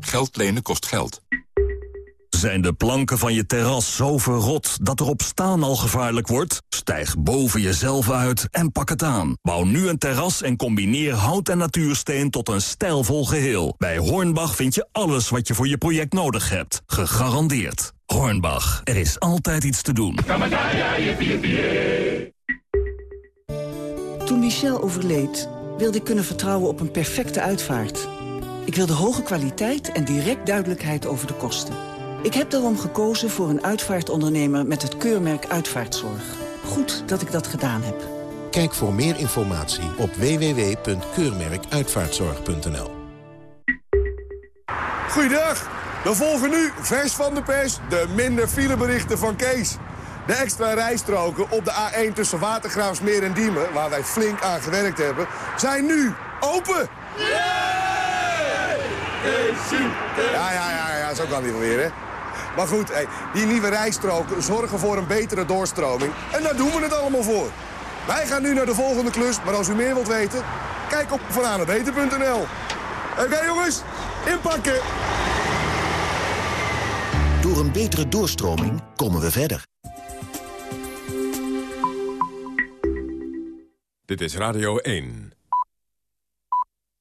Geld lenen kost geld. Zijn de planken van je terras zo verrot dat erop staan al gevaarlijk wordt? Stijg boven jezelf uit en pak het aan. Bouw nu een terras en combineer hout en natuursteen tot een stijlvol geheel. Bij Hornbach vind je alles wat je voor je project nodig hebt. Gegarandeerd. Hornbach, er is altijd iets te doen. Toen Michel overleed, wilde ik kunnen vertrouwen op een perfecte uitvaart. Ik wilde hoge kwaliteit en direct duidelijkheid over de kosten. Ik heb daarom gekozen voor een uitvaartondernemer met het keurmerk Uitvaartzorg. Goed dat ik dat gedaan heb. Kijk voor meer informatie op www.keurmerkuitvaartzorg.nl Goeiedag, we volgen nu vers van de pers de minder fileberichten van Kees. De extra rijstroken op de A1 tussen Watergraafsmeer en Diemen, waar wij flink aan gewerkt hebben, zijn nu open. Ja, ja, ja, ja, zo kan die wel weer, hè. Maar goed, hé, die nieuwe rijstroken zorgen voor een betere doorstroming. En daar doen we het allemaal voor. Wij gaan nu naar de volgende klus, maar als u meer wilt weten... kijk op vananabeter.nl. Oké jongens, inpakken! Door een betere doorstroming komen we verder. Dit is Radio 1.